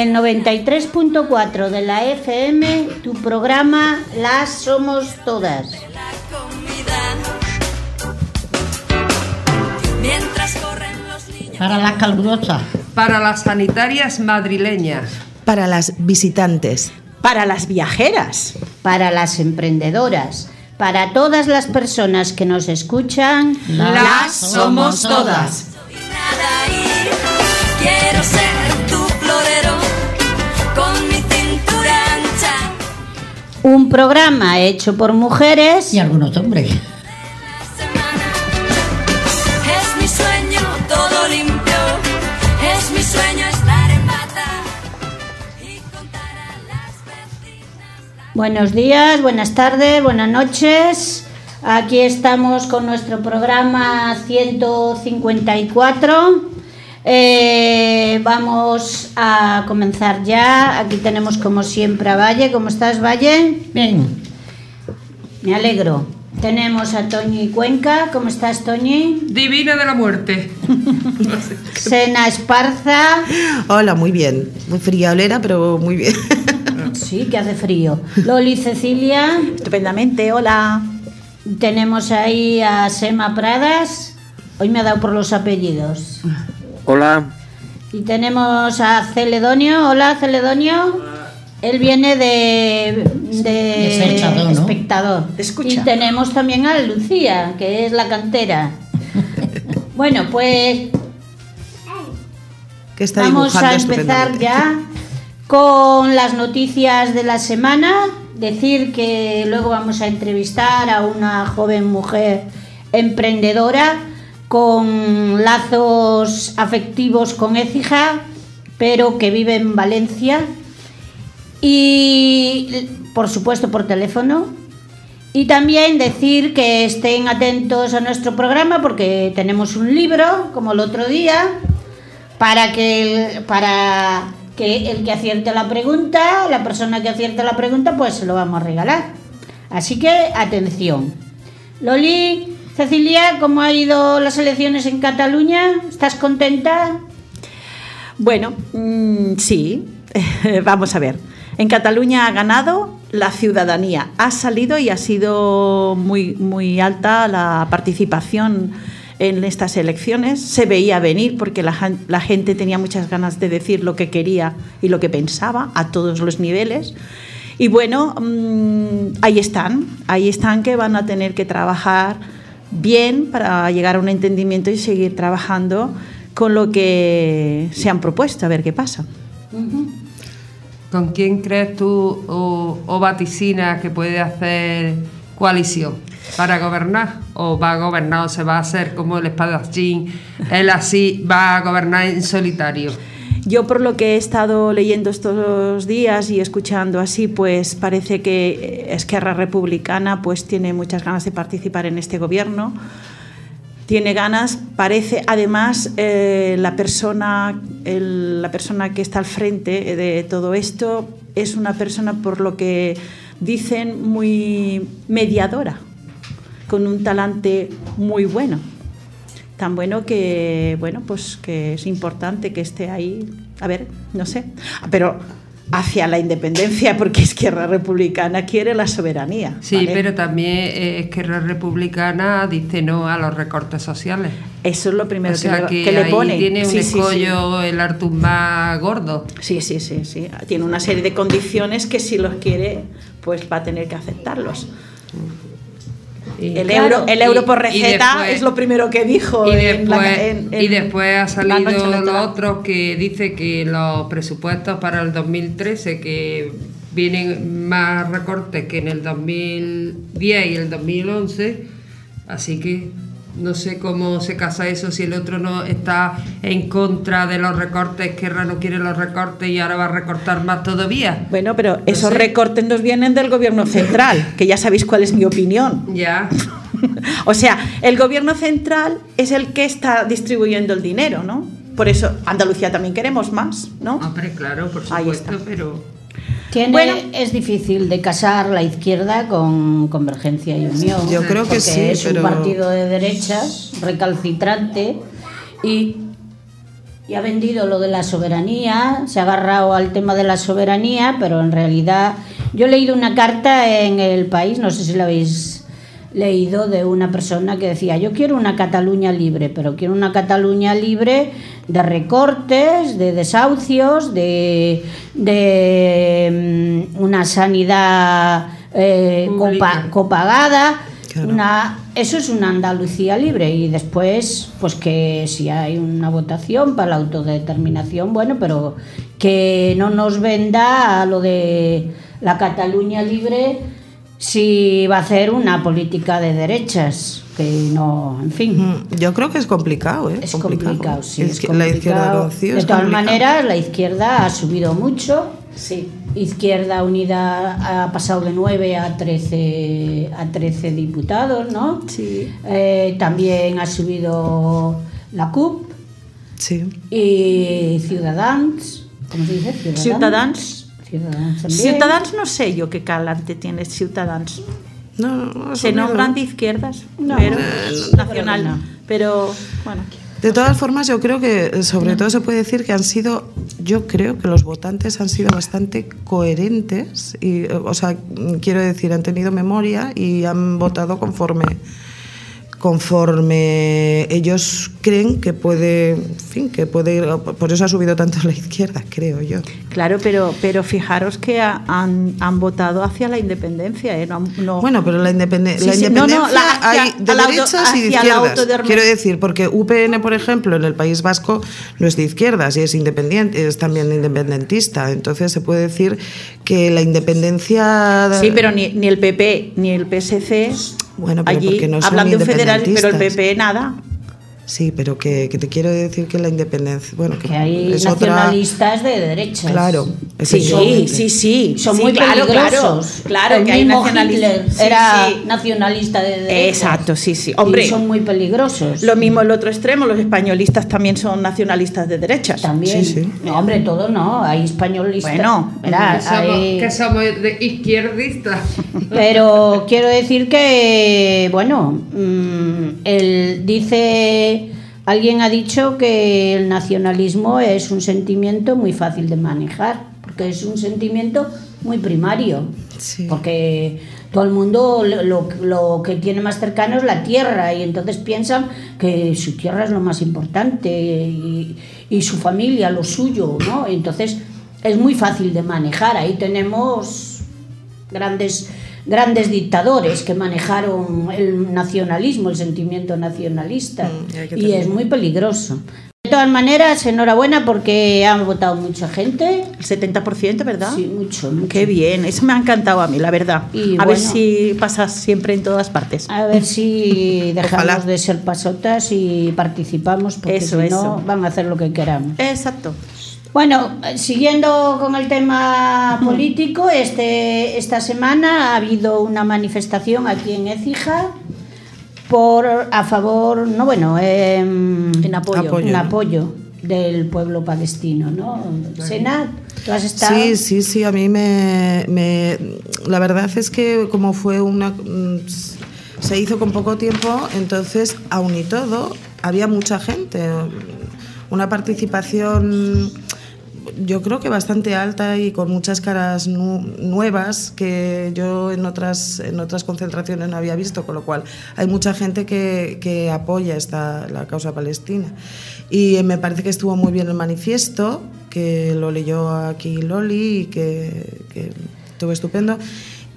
En el 93.4 de la FM, tu programa Las Somos Todas. Para la calurosa. Para las sanitarias madrileñas. Para las visitantes. Para las viajeras. Para las emprendedoras. Para todas las personas que nos escuchan, las somos todas. Un programa hecho por mujeres y algunos hombres. Es mi sueño todo limpio. Es mi sueño estar en bata y contar a las vecinas. Buenos días, buenas tardes, buenas noches. Aquí estamos con nuestro programa 154. Eh, vamos a comenzar ya. Aquí tenemos como siempre a Valle. ¿Cómo estás, Valle? Bien. Me alegro. Tenemos a Toñi Cuenca. ¿Cómo estás, Toñi? Divina de la muerte. Sena Esparza. Hola, muy bien. Muy friolera, pero muy bien. Sí, que hace frío. Loli Cecilia. Estupendamente, hola. Tenemos ahí a Sema Pradas. Hoy me ha dado por los apellidos. Hola, Y tenemos a Celedonio. Hola, Celedonio. Él viene de, de, espectador. Escucha. Y tenemos también a Lucía, que es la cantera. bueno, pues que está vamos a empezar ya con las noticias de la semana. Decir que luego vamos a entrevistar a una joven mujer emprendedora con lazos afectivos con Écija, pero que vive en Valencia. Y por supuesto por teléfono. Y también decir que estén atentos a nuestro programa porque tenemos un libro, como el otro día, para que el, para que el que acierte la pregunta, la persona que acierte la pregunta, pues se lo vamos a regalar. Así que atención. Loli, Cecilia, ¿cómo ha ido las elecciones en Cataluña? ¿Estás contenta? Bueno, mm, sí. Vamos a ver. En Cataluña ha ganado la ciudadanía. Ha salido y ha sido muy, muy alta la participación en estas elecciones. Se veía venir porque la, gente tenía muchas ganas de decir lo que quería y lo que pensaba a todos los niveles. Y bueno, mm, ahí están, ahí están que van a tener que trabajar bien para llegar a un entendimiento y seguir trabajando con lo que se han propuesto, a ver qué pasa. ¿Con quién crees tú o, o vaticinas que puede hacer coalición para gobernar? ¿O va a gobernar o se va a hacer como el espadachín? Él así va a gobernar en solitario. Yo por lo que he estado leyendo estos días y escuchando así, pues parece que Esquerra Republicana pues tiene muchas ganas de participar en este gobierno. Tiene ganas, parece además eh, la, persona, la persona que está al frente de todo esto es una persona por lo que dicen muy mediadora, con un talante muy bueno tan bueno que bueno pues que es importante que esté ahí a ver no sé pero hacia la independencia porque Izquierda Republicana quiere la soberanía Sí, ¿vale? pero también eh, Esquerra Republicana dice no a los recortes sociales. eso es lo primero o sea que, que, le- que le pone tiene un Sí, sí, sí. escollo el Artur más gordo. Sí, sí, sí, sí. Tiene una serie de condiciones que si los quiere, pues va a tener que aceptarlos. Y- El Claro, euro, el euro por receta después- es lo primero que dijo. Y en la- después, en- en y después ha salido electoral. otros que dice que los presupuestos para el 2013 que vienen más recortes que en el 2010 y el 2011 así que no sé cómo se casa eso si el otro no está en contra de los recortes que no quiere los recortes y ahora va a recortar más todavía Bueno, pero esos sé. recortes nos vienen del gobierno central, que ya sabéis cuál es mi opinión. ya O sea, el gobierno central es el que está distribuyendo el dinero, ¿no? Por eso Andalucía también queremos más, ¿no? hombre claro por supuesto pero Tiene, Bueno. es difícil de casar la izquierda con Convergencia y Unión. Yo creo que porque sí, es pero- un partido de derechas, recalcitrante, y y ha vendido lo de la soberanía, se ha agarrado al tema de la soberanía, pero en realidad yo he leído una carta en el país, no sé si la habéis leído, de una persona que decía, yo quiero una Cataluña libre, pero quiero una Cataluña libre de recortes, de desahucios, de, de mm, una sanidad eh, copa- copagada. Claro. Una, eso es una Andalucía libre y después, pues que si hay una votación para la autodeterminación, bueno, pero que no nos venda a lo de la Cataluña libre si va a hacer una política de derechas, que no, en fin. Mm, Yo creo que es complicado, ¿eh? Es complicado, sí. es Izquier- La izquierda complicado. Rocío de todas complicado. maneras, la izquierda ha subido mucho. Sí. Izquierda Unida ha pasado de 9 a 13, a 13 diputados, ¿no? Sí. Eh, también ha subido la CUP Sí. y Ciudadans. ¿Cómo se dice? Ciudadans. Ciutadans. Ciudadans también. Ciutadans no sé yo qué calante tiene Ciutadans. No, no, Se nombran de izquierdas, No, pero no, nacional. no. Pero bueno, De todas formas, yo creo que eh, sobre todo se puede decir que han sido, yo creo que los votantes han sido bastante coherentes y, eh, o sea, quiero decir, han tenido memoria y han votado conforme conforme ellos creen que puede, en fin, que puede ir, por eso ha subido tanto la izquierda, creo yo. claro, pero, pero fijaros que ha- han, han votado hacia la independencia. ¿eh? No, no- Bueno, pero la, Sí, la sí, independencia no, la- hacia- hay de derechas y de izquierdas. Quiero decir, porque UPN, por ejemplo, en el País Vasco no es de izquierdas y es independiente, es también independentista. Entonces se puede decir que la independencia. Sí, pero ni, ni el PP ni el PSC. Bueno, pero allí porque no hablan de un federal, pero el. PP nada. Sí, pero que, que te quiero decir que la independencia. Bueno, que, Que hay es otra. nacionalistas de derechas. Claro, Sí, efectivamente. sí, sí. Son sí, muy claro, peligrosos. Claro, claro El que hay mismo nacionalistas. Hitler Sí, era sí. nacionalista de derechas. Exacto, sí, sí. Y Hombre, son muy peligrosos. lo mismo el otro extremo, los españolistas también son nacionalistas de derechas. También. Sí, sí. No, hombre, todo no. Hay españolistas. Bueno, Verá, que, somos, hay- que somos de izquierdistas. Pero quiero decir que, bueno, mm, el, dice, alguien ha dicho que el nacionalismo es un sentimiento muy fácil de manejar, porque es un sentimiento muy primario, Sí. porque todo el mundo lo, lo- lo que tiene más cercano es la tierra y entonces piensan que su tierra es lo más importante y, y su familia lo suyo, ¿no? Entonces es muy fácil de manejar, ahí tenemos grandes grandes dictadores que manejaron el nacionalismo, el sentimiento nacionalista Mm, y es muy peligroso. De todas maneras, enhorabuena porque han votado mucha gente. El 70%, ¿verdad? Sí, mucho, mucho. Qué bien, eso me ha encantado a mí, la verdad. Y a ver si pasa siempre en todas partes. A ver si dejamos Ojalá. de ser pasotas y participamos, porque Eso, si no eso. van a hacer lo que queramos. Exacto. Bueno, eh, siguiendo con el tema político, este, esta semana ha habido una manifestación aquí en Écija por a favor, no bueno, em, En apoyo. Apoyo. en apoyo del pueblo palestino, ¿no? Senat, tú has estado. Sí, sí, sí, a mí me, me- La verdad es que como fue una... mm, Se hizo con poco tiempo, entonces, aún y todo, había mucha gente. Una participación, yo creo que bastante alta y con muchas caras nu- nuevas que yo en otras, en otras concentraciones no había visto, con lo cual hay mucha gente que, que apoya esta, la causa palestina. Y me parece que estuvo muy bien el manifiesto, que lo leyó aquí Loli y que, que estuvo estupendo.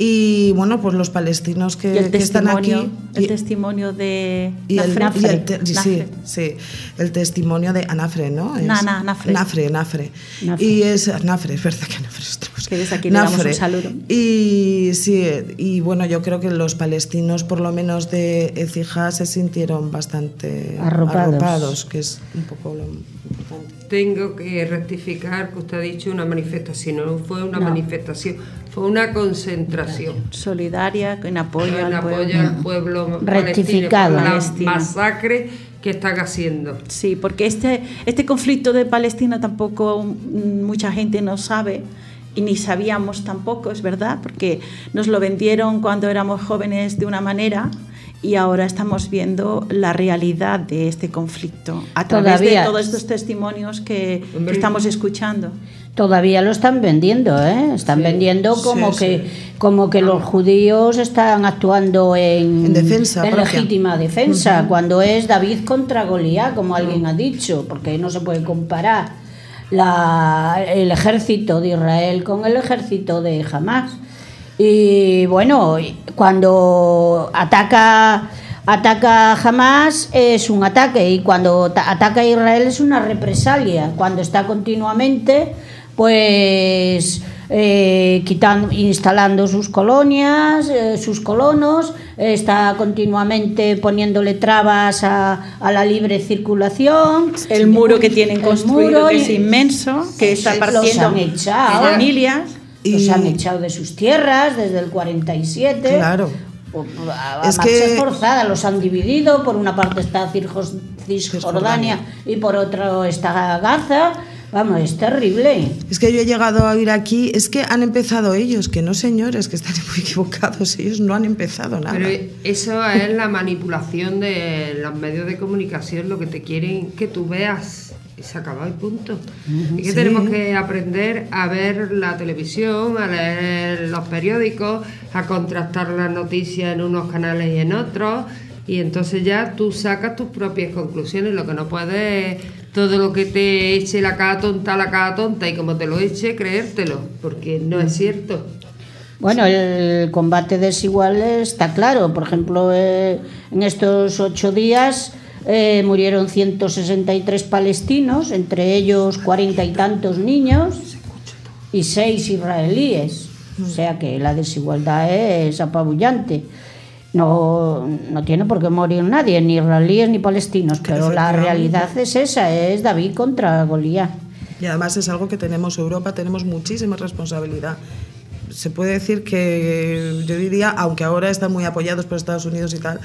Y bueno, pues los palestinos que, que están aquí. el y- testimonio de y el, Nafre. y el te- sí, Nafre. sí, el testimonio de Anafre, ¿no? Es- Na- na- Nafre. Nafre, Nafre. Nafre. Y es Nafre, es verdad que Nafre es otra cosa. Que desde aquí le damos un saludo. Y sí, y bueno, yo creo que los palestinos, por lo menos de Ecija, se sintieron bastante Arropados. que es un poco lo. Tengo que rectificar que usted ha dicho una manifestación, no fue una No. manifestación, fue una concentración. Solidaria, en apoyo En al apoyo pueblo. al pueblo Rectificado. palestino la masacre que están haciendo. Sí, porque este, este conflicto de Palestina tampoco mm, mucha gente no sabe y ni sabíamos tampoco, es verdad, porque nos lo vendieron cuando éramos jóvenes de una manera y ahora estamos viendo la realidad de este conflicto a través Todavía. de todos estos testimonios que, estamos escuchando. Todavía lo están vendiendo, ¿eh? Están vendiendo como sí, que como que los judíos están actuando en, En defensa en legítima defensa, cuando es David contra Goliat, como alguien ha dicho, porque no se puede comparar la- el ejército de Israel con el ejército de Hamas. Y bueno, cuando ataca ataca Hamas es un ataque y cuando ta- ataca a Israel es una represalia. Cuando está continuamente, pues eh, quitan- instalando sus colonias, eh, sus colonos, eh, está continuamente poniéndole trabas a, a la libre circulación. El muro que tienen construido, que es inmenso, que está partiendo han familias. Los Y- han echado de sus tierras desde el 47. Claro. A, a Es que- forzada los han dividido. Por una parte está Cisjordania y por otro está Gaza. Vamos, es terrible. Es que yo he llegado a oír aquí, es que han empezado ellos, que no señores, que están muy equivocados, ellos no han empezado nada. Pero eso es la manipulación de los medios de comunicación, lo que te quieren que tú veas. Y se acaba y punto. Y que Sí. tenemos que aprender a ver la televisión, a leer los periódicos, a contrastar las noticias en unos canales y en otros. Y entonces ya tú sacas tus propias conclusiones. Lo que no puedes es todo lo que te eche la cara tonta, la cara tonta, y como te lo eche, creértelo, porque no es cierto. Bueno, el combate desigual está claro. Por ejemplo, eh, en estos ocho días eh, murieron 163 palestinos, entre ellos cuarenta y tantos niños y seis israelíes. O sea que la desigualdad es apabullante. No, no tiene por qué morir nadie, ni israelíes ni palestinos, pero la realidad es esa, es David contra Goliat. Y además es algo que tenemos Europa, tenemos muchísima responsabilidad. Se puede decir que yo diría, aunque ahora están muy apoyados por Estados Unidos y tal,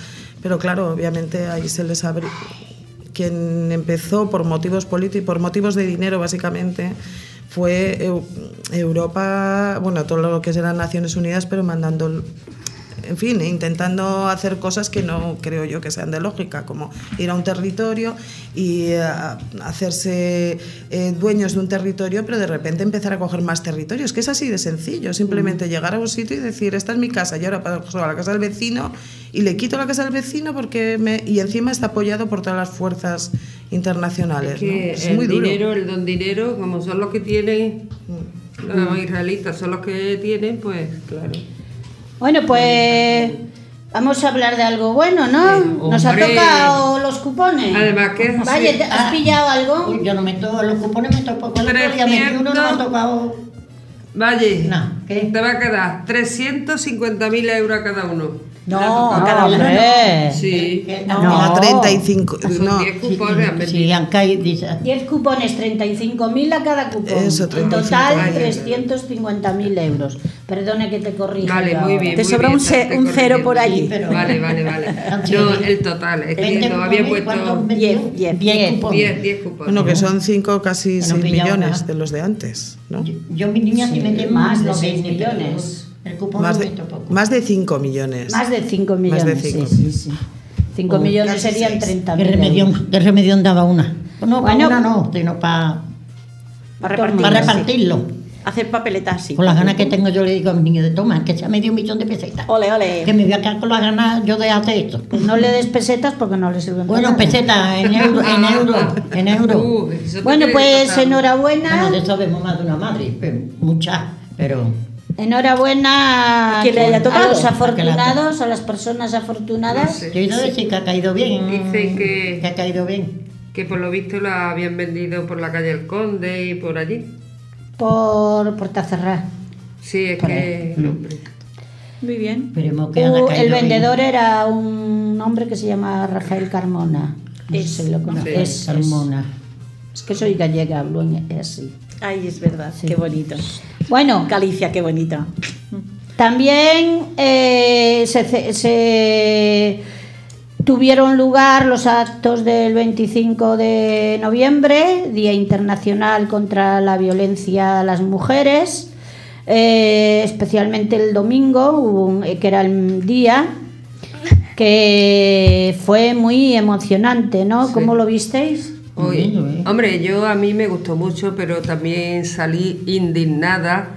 pero claro, obviamente ahí se les abre. Quien empezó por motivos políticos, por motivos de dinero básicamente, fue Eu- Europa, bueno, todo lo que eran Naciones Unidas, pero mandando en fin, intentando hacer cosas que no creo yo que sean de lógica, como ir a un territorio y eh, hacerse eh, dueños de un territorio, pero de repente empezar a coger más territorios, que es así de sencillo, simplemente llegar a un sitio y decir, esta es mi casa, y ahora paso a la casa del vecino y le quito la casa del vecino porque me... y encima está apoyado por todas las fuerzas internacionales. Es que ¿no? Es el muy duro. dinero, el don dinero, como son los que tienen, Mm. los israelitas son los que tienen, pues claro. Bueno, pues vamos a hablar de algo bueno, ¿no? Nos ha tocado los cupones. Además que es Vaya, así. ¿te ¿has pillado algo? Yo no me toco, los cupones me tocó con el día me uno no me ha 300. tocado. Valle, No, ¿qué? te va a quedar 350.000 euros a cada uno. No, tocado. cada uno hombre. Sí. No. A 35, Son no, 10 cupones, Sí, han caído, dice. 10 cupones, 35.000 a cada cupón. Eso, en 35.000. total, 350.000 euros. Perdone que te corrija. Vale, muy bien. Te muy sobra bien, un cero por allí. Sí, pero- Vale, vale, vale. Han No, el total. Es que 20 no había cupones, ¿cuántos puesto vendió? Diez, diez. 10 cupones. 10, 10 cupones. bueno, que son 5, casi Que no 6 pillaba millones de los de antes, ¿no? Yo, yo mi niña sí, Sí, me llevo más de no seis vende, pero millones. El cupón Más de, tocó. más de 5 millones. Más de 5 millones. Más de cinco. Sí, sí, sí. 5 Oh, millones serían seis. 30 ¿Qué mil. remedio, ¿Qué remedio daba una? No, Bueno, para una no, sino para, repartirlo. para sí. repartirlo. Hacer papeletas, sí. Con las ganas que tengo yo le digo a mi niño de toma, que sea medio millón de pesetas. Ole, ole. Que me voy a quedar con las ganas yo de hacer esto. Pues no le des pesetas porque no le sirven para Bueno, nada. pesetas, en euro, en euro, en euro. Uh, Bueno, pues enhorabuena. Bueno, de eso vemos más de una madre, pero muchas, pero Enhorabuena ¿A quién le haya tocado? a los ¿A quién le ha afortunados, a las personas afortunadas. No sé. yo he oído decir que ha caído bien. Dicen que- ha caído bien. Que por lo visto la habían vendido por la calle El Conde y por allí. por Puerta Cerrada. Sí, es Por que. ahí. hombre. Muy bien. Que Uh, el bien. vendedor era un hombre que se llama Rafael Carmona. No sé si lo conoces. Sí. Es, es- Carmona. es que soy gallega, hablo en- así. Ay, es verdad. Sí. Qué bonito. Bueno, Galicia, qué bonito. También eh, se, tuvieron lugar los actos del 25 de noviembre, Día Internacional contra la Violencia a las Mujeres, eh, especialmente el domingo, un- eh, que era el día que fue muy emocionante, ¿no? ¿Cómo lo visteis? Hoy- Bien, bien. hombre, yo a mí me gustó mucho, pero también salí indignada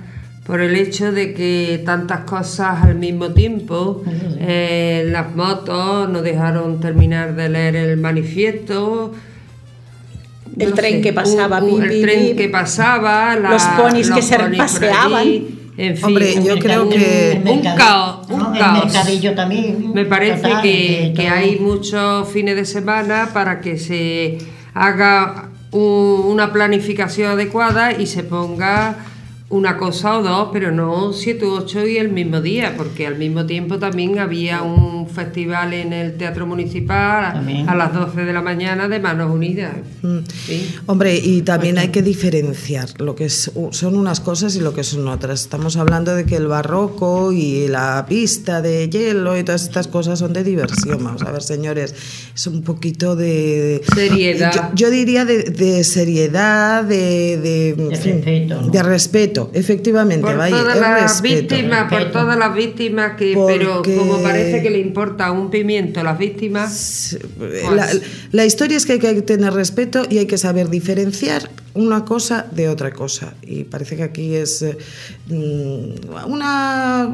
por el hecho de que tantas cosas al mismo tiempo, eh, las motos no dejaron terminar de leer el manifiesto. El tren que pasaba, un- un- el bim, tren bim. que pasaba, la- Los ponis que se paseaban. en fin, Hombre, yo un- creo un- que- un caos, un ¿no? caos. El mercadillo también. Me parece total, que, hay muchos fines de semana para que se haga un- una planificación adecuada y se ponga una cosa o dos, pero no siete u ocho y el mismo día, porque al mismo tiempo también había un festival en el Teatro Municipal También. a las 12 de la mañana de Manos Unidas. Mm. Sí. Hombre, y también hay que diferenciar lo que es- son unas cosas y lo que son otras. Estamos hablando de que el barroco y la pista de hielo y todas estas cosas son de diversión. Vamos a ver, señores, es un poquito de... Seriedad. Yo, yo diría de, de seriedad, de... De, en De fin, respeto, ¿no? de respeto, efectivamente. Por vaya, todas las respeto. víctimas, por Respeto. todas las víctimas que, Porque- pero como parece que le importa un pimiento a las víctimas, La, la historia es que hay que tener respeto y hay que saber diferenciar una cosa de otra cosa. Y parece que aquí es eh, mm, una.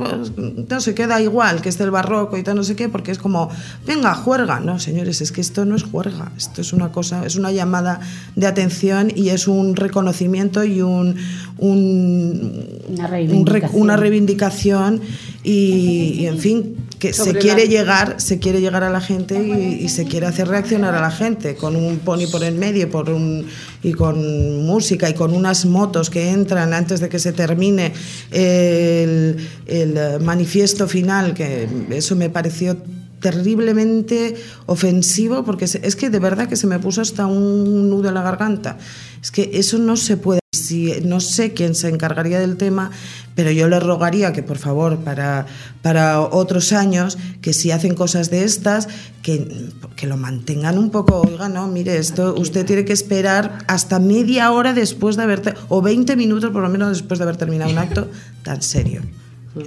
No sé, queda igual que esté el barroco y tal, no sé qué, porque es como, venga, juerga. No, señores, es que esto no es juerga. Esto es una cosa, es una llamada de atención y es un reconocimiento y un. un Una un reivindicación. una reivindicación y, y, en fin que se quiere la- llegar se quiere llegar a la gente y, y se quiere hacer reaccionar a la gente con un pony por el medio por un y con música y con unas motos que entran antes de que se termine el, el, eh, manifiesto final que eso me pareció terriblemente ofensivo porque es que de verdad que se me puso hasta un nudo en la garganta. Es que eso no se puede si no sé quién se encargaría del tema, pero yo le rogaría que por favor para, para otros años, que si hacen cosas de estas, que, que lo mantengan un poco, oiga, no, mire, esto usted tiene que esperar hasta media hora después de haber, o 20 minutos por lo menos después de haber terminado un acto tan serio.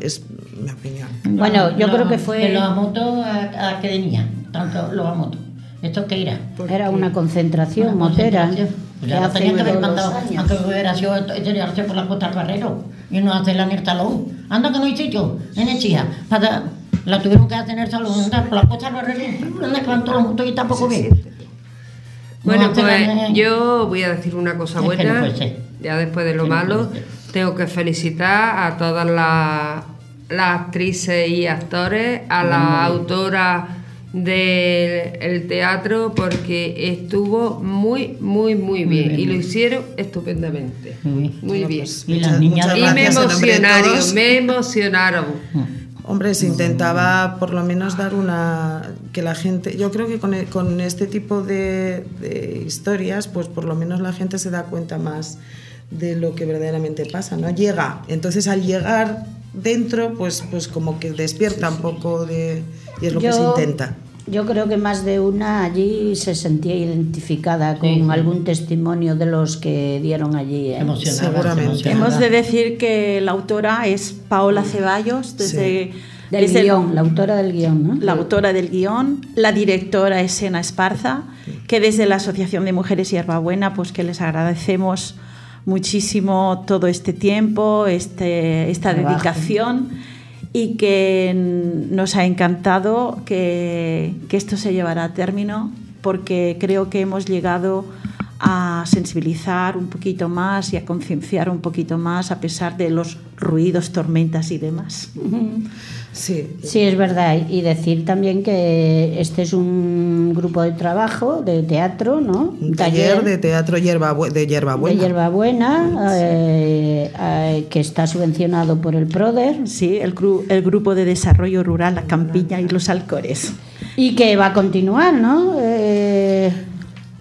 Es mi opinión. Bueno, yo Lo- creo que fue- De los motos a, a que venía, tanto los motos. ¿Esto qué irá? Era una concentración Una motera concentración. que Pues ya tenían que haber mandado, aunque hubiera sido tirarse por la costa Carrero y no hacerla en el salón. Anda que no hay sitio en Echía. Para, la tuvieron que hacer en el anda por la costa Carrero, anda que van todos los motos y tampoco bien. Bueno, No pues yo voy a decir una cosa buena. no ya después de lo no malo, ser. Tengo que felicitar a todas las, las actrices y actores, a la autora del teatro, porque estuvo muy, muy, muy bien. bien, y lo muy hicieron estupendamente. Muy bien. Muy bien. Y las niñas Y me emocionaron, me emocionaron. Hombre, se intentaba por lo menos dar una... que la gente... Yo creo que con, con este tipo de, de historias, pues por lo menos la gente se da cuenta más de lo que verdaderamente pasa, ¿no? Llega, entonces al llegar dentro, pues, pues como que despierta un poco de... y es lo que se intenta. Yo creo que más de una allí se sentía identificada con Sí, algún testimonio de los que dieron allí. ¿eh? Emocionada, Seguramente. emocionada. Hemos de decir que la autora es Paola Ceballos, desde, Del es el- la autora del guion, ¿no? la autora del guion, la directora es Sena Esparza, que desde la Asociación de Mujeres Hierbabuena, pues que les agradecemos muchísimo todo este tiempo, este, esta Trabajo. dedicación y que nos ha encantado que, que esto se llevara a término porque creo que hemos llegado a sensibilizar un poquito más y a concienciar un poquito más a pesar de los ruidos, tormentas y demás. Sí, Sí, es verdad. Y decir también que este es un grupo de trabajo, de teatro, ¿no? un taller de teatro hierba, de hierbabuena. de hierbabuena, eh, eh, que está subvencionado por el PRODER Sí, el, gru- el Grupo de Desarrollo Rural La Campiña y los Alcores. y que va a continuar, ¿no? Eh,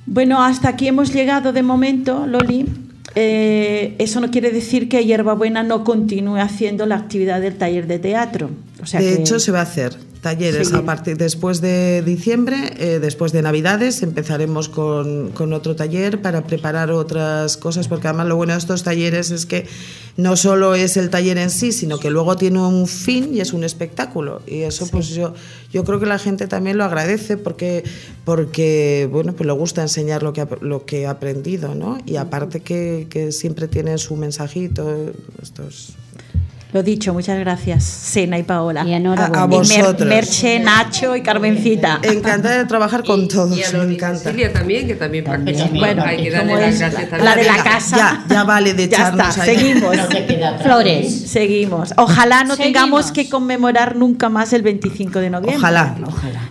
Bueno, hasta aquí hemos llegado de momento, Loli. Eh, eso no quiere decir que Hierbabuena no continúe haciendo la actividad del taller de teatro. O sea de que- hecho, se va a hacer. Talleres a partir después de diciembre, eh, después de Navidades, empezaremos con, con otro taller para preparar otras cosas, porque además lo bueno de estos talleres es que no solo es el taller en sí, sino que luego tiene un fin y es un espectáculo. Y eso pues yo, yo creo que la gente también lo agradece porque, porque bueno, pues le gusta enseñar lo que ha, lo que ha aprendido, ¿no? Y aparte que, que siempre tienen su mensajito, estos... Lo dicho, muchas gracias, Sena y Paola. Y enhorabuena. A- a Y Mer- vosotros. Merche, Nacho y Carmencita. Encantada de trabajar con todos, Y a me encanta. Cecilia también, que también participa. Bueno, Hay que darle las gracias la, también. la de la casa. ya, ya vale de Ya está, ahí. seguimos. No queda. Flores. Seguimos. Ojalá no Seguimos. tengamos que conmemorar nunca más el 25 de noviembre. Ojalá.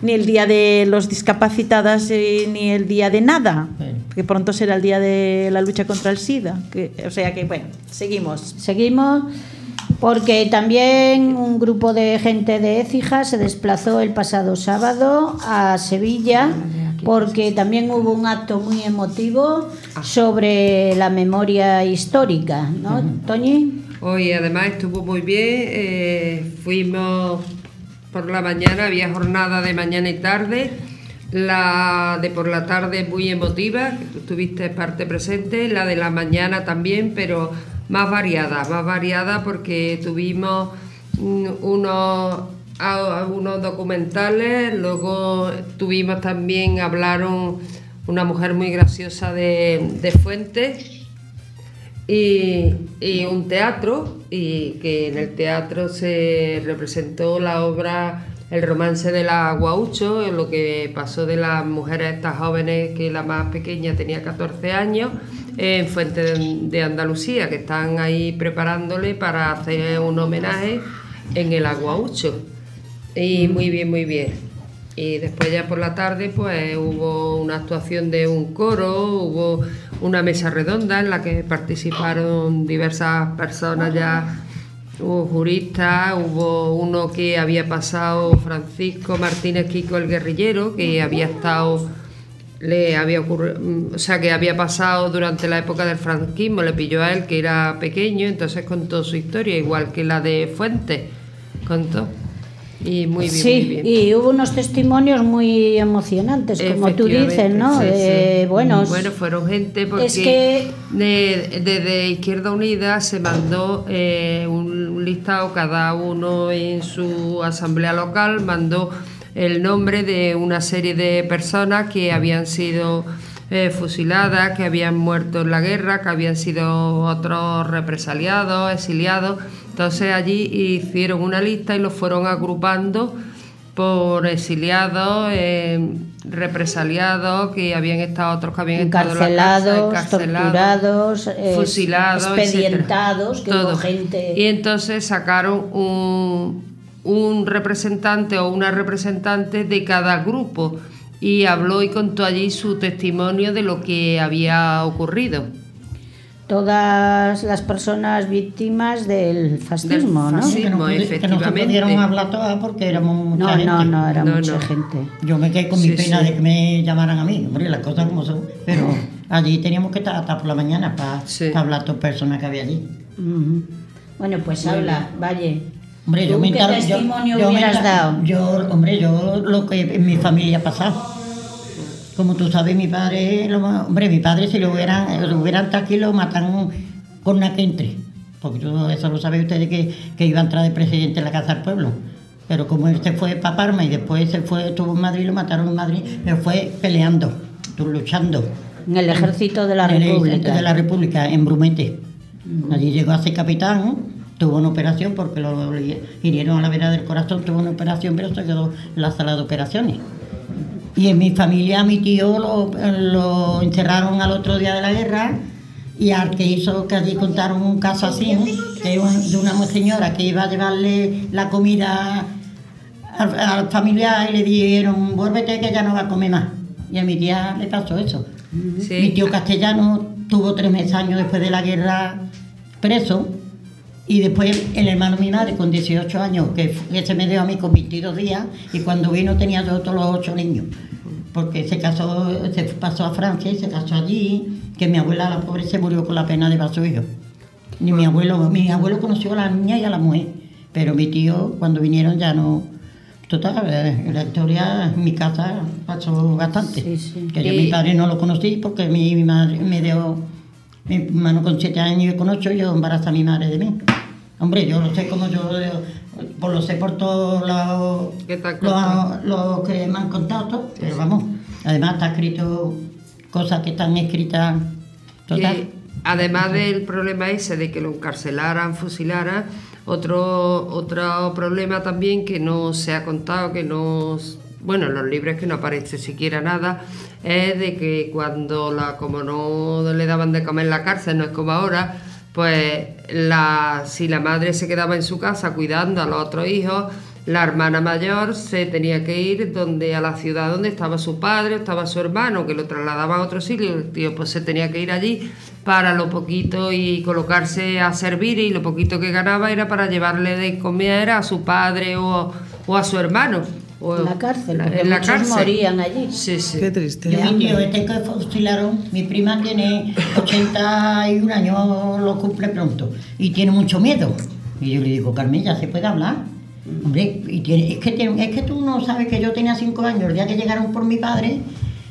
Ni el día de los discapacitados eh, ni el día de nada. Que pronto será el día de la lucha contra el SIDA. Que, o sea que, bueno, seguimos. Seguimos porque también un grupo de gente de Écija se desplazó el pasado sábado a Sevilla porque también hubo un acto muy emotivo sobre la memoria histórica, ¿no, Toñi? Hoy además estuvo muy bien, eh, fuimos por la mañana, había jornada de mañana y tarde, la de por la tarde muy emotiva, que tú tuviste parte presente, la de la mañana también, pero más variada, más variada porque tuvimos mm, unos, unos documentales, luego tuvimos también, hablaron una mujer muy graciosa de, de Fuentes, y, y un teatro y que en el teatro se representó la obra El romance de la Guaucho, lo que pasó de las mujeres estas jóvenes que la más pequeña tenía 14 años en Fuente de, de Andalucía, que están ahí preparándole para hacer un homenaje en el Aguaucho. Y muy bien, muy bien. Y después ya por la tarde pues hubo una actuación de un coro, hubo una mesa redonda en la que participaron diversas personas ya, hubo juristas, hubo uno que había pasado, Francisco Martínez Kiko el guerrillero, que había estado, le había ocurrido, o sea que había pasado durante la época del franquismo, le pilló a él que era pequeño, entonces contó su historia, igual que la de Fuentes, contó. Y muy bien, sí, muy bien. y hubo unos testimonios muy emocionantes, como tú dices, ¿no? Sí, Eh, sí. Bueno, fueron gente porque Es que- de- desde Izquierda Unida se mandó eh, un listado, cada uno en su asamblea local mandó el nombre de una serie de personas que habían sido eh, fusiladas, que habían muerto en la guerra, que habían sido otros represaliados, exiliados. Entonces allí hicieron una lista y los fueron agrupando por exiliados, eh, represaliados, que habían estado otros que habían estado en la encarcelados, encarcelados, torturados, eh, fusilados, expedientados, que hubo gente... Y entonces sacaron un, un representante o una representante de cada grupo y habló y contó allí su testimonio de lo que había ocurrido. Todas las personas víctimas del fascismo, ¿no? fascismo. que no, pudi- que no se efectivamente. pudieron hablar todas porque éramos mucha No, gente. no, no, era No, mucha no. gente. Yo me quedé con mi pena sí. de que me llamaran a mí, hombre, las cosas como son. Pero allí teníamos que estar hasta por la mañana para Sí. hablar todas personas que había allí. Ujú. Bueno, pues habla, Valle. Hombre, yo ¿Tú me qué yo- testimonio yo me encar- dado? Yo, hombre, yo lo que en mi familia ha pasado. Como tú sabes, mi padre, lo hombre, mi padre si lo hubieran, lo hubieran aquí lo matan con una que entre. Porque tú, eso lo saben ustedes que, que iba a entrar de presidente en la Casa del Pueblo. Pero como él se fue para Parma y después se fue, estuvo en Madrid, lo mataron en Madrid, pero fue peleando, luchando. En el ejército de la En el ejército República. de la República, en Brumete. Allí llegó a ser capitán, tuvo una operación porque lo hirieron a la vera del corazón, tuvo una operación, pero se quedó en la sala de operaciones. Y en mi familia, mi tío lo, lo encerraron al otro día de la guerra y al que hizo, que allí contaron un caso así, que de una señora que iba a llevarle la comida al, al familiar y le dijeron, vuélvete que ya no va a comer más. Y a mi tía le pasó eso. Sí. Mi tío castellano tuvo tres meses años después de la guerra preso y después el hermano de mi madre con 18 años, que, que se me dio a mí con 22 días y cuando vino tenía yo todos los ocho niños. Porque se casó, se pasó a Francia y se casó allí, que mi abuela, la pobre, se murió con la pena de su hijo. Ni mi abuelo, mi abuelo conoció a la niña y a la mujer, pero mi tío cuando vinieron ya no, Total, eh, la historia en mi casa pasó bastante. Sí, sí. Que yo Y- mi padre no lo conocí porque mi, mi madre me dio, mi hermano con siete años y con ocho, yo embaraza a mi madre de mí. Hombre, yo lo sé como yo, yo- pues lo sé por todos los, que me han contado, todo, pero vamos, además está escrito cosas que están escritas, total. Además del problema ese de que lo encarcelaran, fusilaran, otro, otro problema también que no se ha contado, que no, bueno, en los libros que no aparece siquiera nada, es de que cuando la, como no le daban de comer en la cárcel, no es como ahora, pues la, si la madre se quedaba en su casa cuidando a los otros hijos, la hermana mayor se tenía que ir donde a la ciudad donde estaba su padre, estaba su hermano, que lo trasladaban a otro sitio, el tío pues se tenía que ir allí para lo poquito y colocarse a servir y lo poquito que ganaba era para llevarle de comer a su padre o, o a su hermano. O En la cárcel, porque en la muchos cárcel. morían allí. Sí, sí. Qué triste. Yo, mi tío, este que fusilaron, mi prima tiene 81 años, lo cumple pronto, y tiene mucho miedo. Y yo le digo, Carmen, ya se puede hablar. Hombre, y tiene- es, que tiene- es que tú no sabes que yo tenía 5 años, el día que llegaron por mi padre,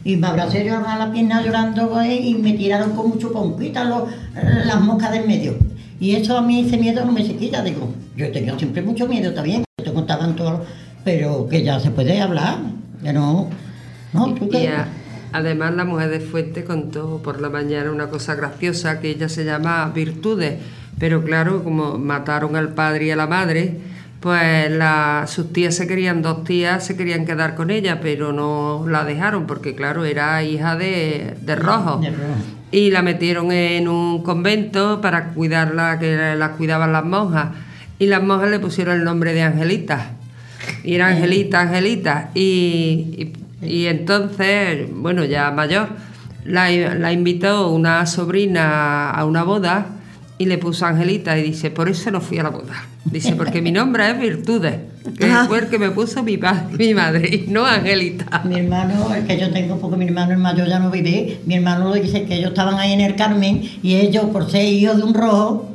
y me abracé yo a la pierna llorando, güey, y me tiraron con mucho pon, quítalo las moscas del medio. Y eso a mí, ese miedo no me se quita, digo, yo he tenido siempre mucho miedo también, te contaban todo, pero que ya se puede hablar, que no, no, tú además la mujer de Fuente contó por la mañana una cosa graciosa que ella se llama Virtudes, pero claro, como mataron al padre y a la madre, pues la- sus tías se querían, dos tías se querían quedar con ella, pero no la dejaron porque claro, era hija de, de Rojo. De Rojo. Y la metieron en un convento para cuidarla, que la cuidaban las monjas. Y las monjas le pusieron el nombre de Angelita. Y era Angelita, Angelita. Y, y, y entonces, bueno, ya mayor, la, la invitó una sobrina a una boda y le puso Angelita y dice, por eso no fui a la boda. Dice, porque mi nombre es Virtudes, que fue el que me puso mi, padre, mi madre, y no Angelita. Mi hermano, el que yo tengo, porque mi hermano el mayor ya no vive, mi hermano lo dice que ellos estaban ahí en el Carmen y ellos, por ser hijos de un rojo,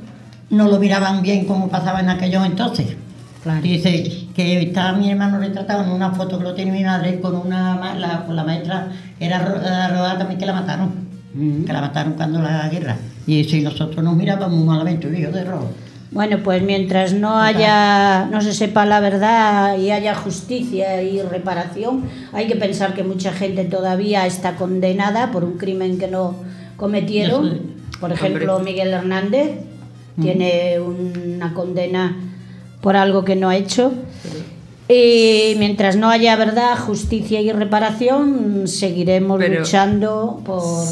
no lo miraban bien como pasaba en aquellos entonces. Claro. Dice que estaba mi hermano retratado en una foto que lo tiene mi madre con una la, con la maestra, era ro- era rodada también que la mataron, que la mataron cuando la guerra. Y si nosotros nos mirábamos malamente, hijos de rojo. Bueno, pues mientras no haya, no se sepa la verdad y haya justicia y reparación, hay que pensar que mucha gente todavía está condenada por un crimen que no cometieron. Por ejemplo, Miguel Hernández tiene una condena por algo que no ha hecho. Y mientras no haya verdad, justicia y reparación, seguiremos Pero- luchando por...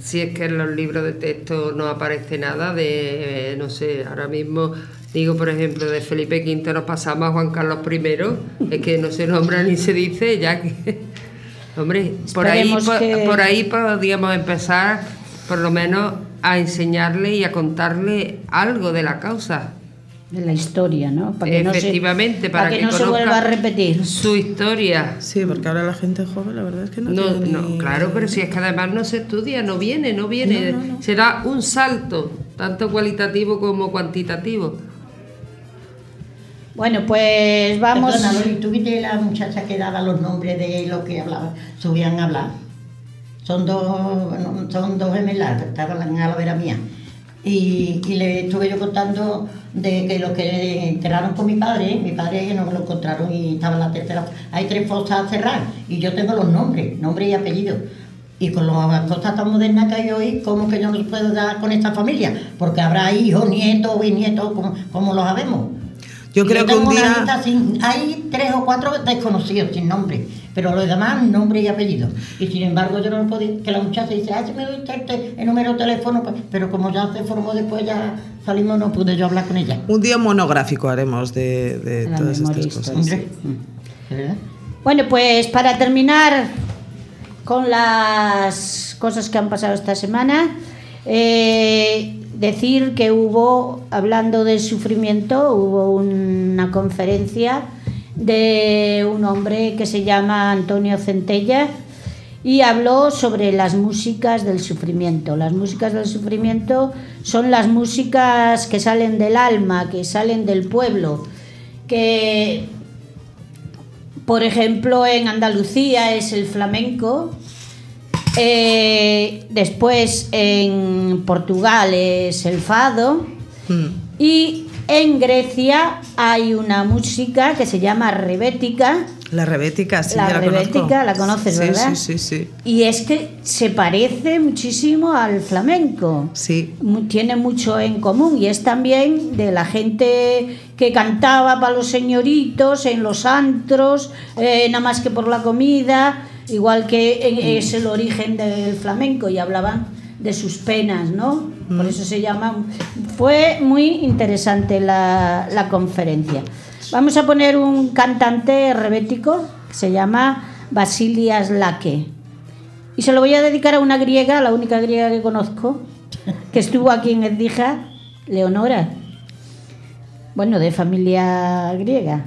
Si es que en los libros de texto no aparece nada de, eh, no sé, ahora mismo digo, por ejemplo, de Felipe V nos pasamos a Juan Carlos I, es que no se nombra ni se dice, ya que, hombre, por ahí, por ahí podríamos empezar, por lo menos, a enseñarle y a contarle algo de la causa. De la historia, ¿no? Para que no se- Efectivamente, para, que, no se vuelva a repetir. Su historia. Sí, porque ahora la gente joven, la verdad es que no, No, tiene no, ni- claro, pero si es que además no se estudia, no viene, no viene. No, no, no. Será un salto, tanto cualitativo como cuantitativo. Bueno, pues vamos. Perdona, Loli, ¿tú viste la muchacha que daba los nombres de lo que hablaban, subían a hablar? Son dos, son dos gemelas, estaban a la vera mía. Y, y le estuve yo contando de que los que enterraron con mi padre, mi padre no me lo encontraron y estaba en la tercera. Hay tres fosas cerradas y yo tengo los nombres, nombre y apellido. Y con las cosas tan modernas que hay hoy, ¿cómo que yo no puedo dar con esta familia? Porque habrá hijos, nietos, bisnietos, como, como lo sabemos. Yo creo que tengo un una día- lista sin- hay tres o cuatro desconocidos sin nombre, pero los demás nombre y apellido. Y sin embargo yo no podía, que la muchacha dice, ah, si me doy usted el, número de teléfono, pues", pero como ya se formó después, ya salimos, no pude yo hablar con ella. Un día monográfico haremos de, todas estas cosas. Hombre, ¿de verdad? Bueno, pues para terminar con las cosas que han pasado esta semana, eh, decir que hubo, hablando del sufrimiento, hubo una conferencia de un hombre que se llama Antonio Centella y habló sobre las músicas del sufrimiento. Las músicas del sufrimiento son las músicas que salen del alma, que salen del pueblo, que Por ejemplo, en Andalucía es el flamenco. Eh, después en Portugal es el fado. Mm. Y en Grecia hay una música que se llama rebética. La rebética, sí, la la rebética, la conoces, Sí, ¿verdad? Sí, sí, sí. Y es que se parece muchísimo al flamenco. Sí. Tiene mucho en común y es también de la gente que cantaba para los señoritos en los antros, eh, nada más que por la comida, igual que eh, es el origen del flamenco y hablaban de sus penas, ¿no? Por eso se llama. Fue muy interesante la, la conferencia. Vamos a poner un cantante rebético que se llama Basilias Laque. Y se lo voy a dedicar a una griega, la única griega que conozco, que estuvo aquí en Edija, Leonora. Bueno, de familia griega.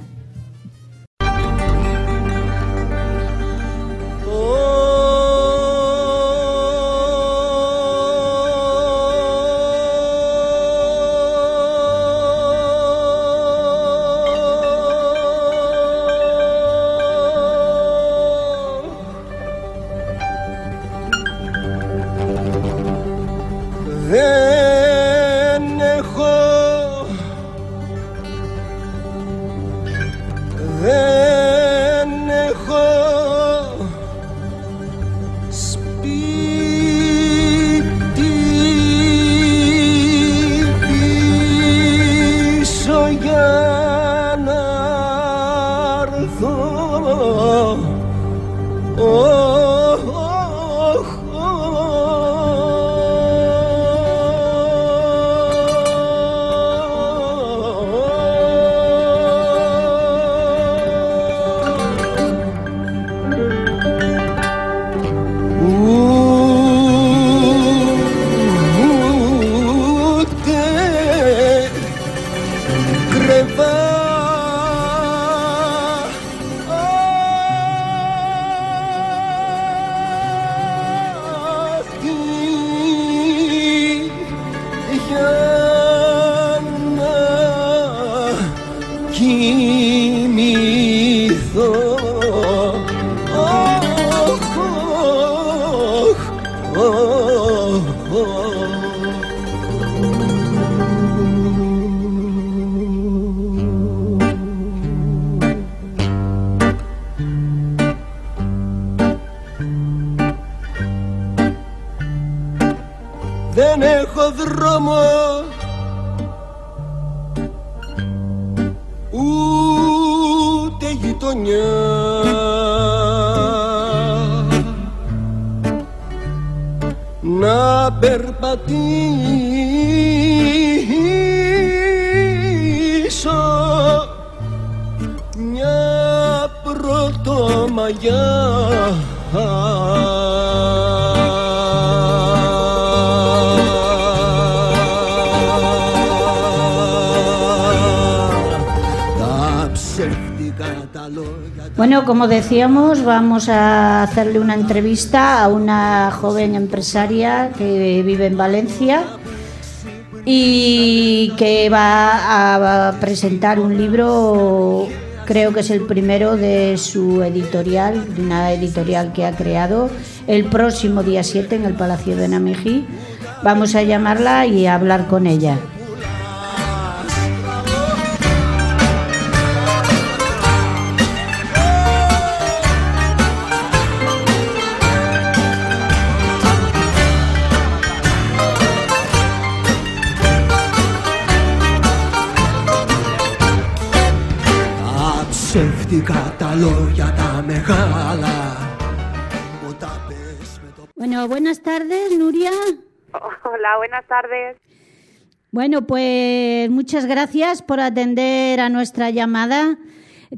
Decíamos, vamos a hacerle una entrevista a una joven empresaria que vive en Valencia y que va a presentar un libro, creo que es el primero de su editorial, una editorial que ha creado, el próximo día 7 en el Palacio de Namejí. Vamos a llamarla y a hablar con ella. Bueno, buenas tardes, Nuria. Hola, buenas tardes. Bueno, pues muchas gracias por atender a nuestra llamada.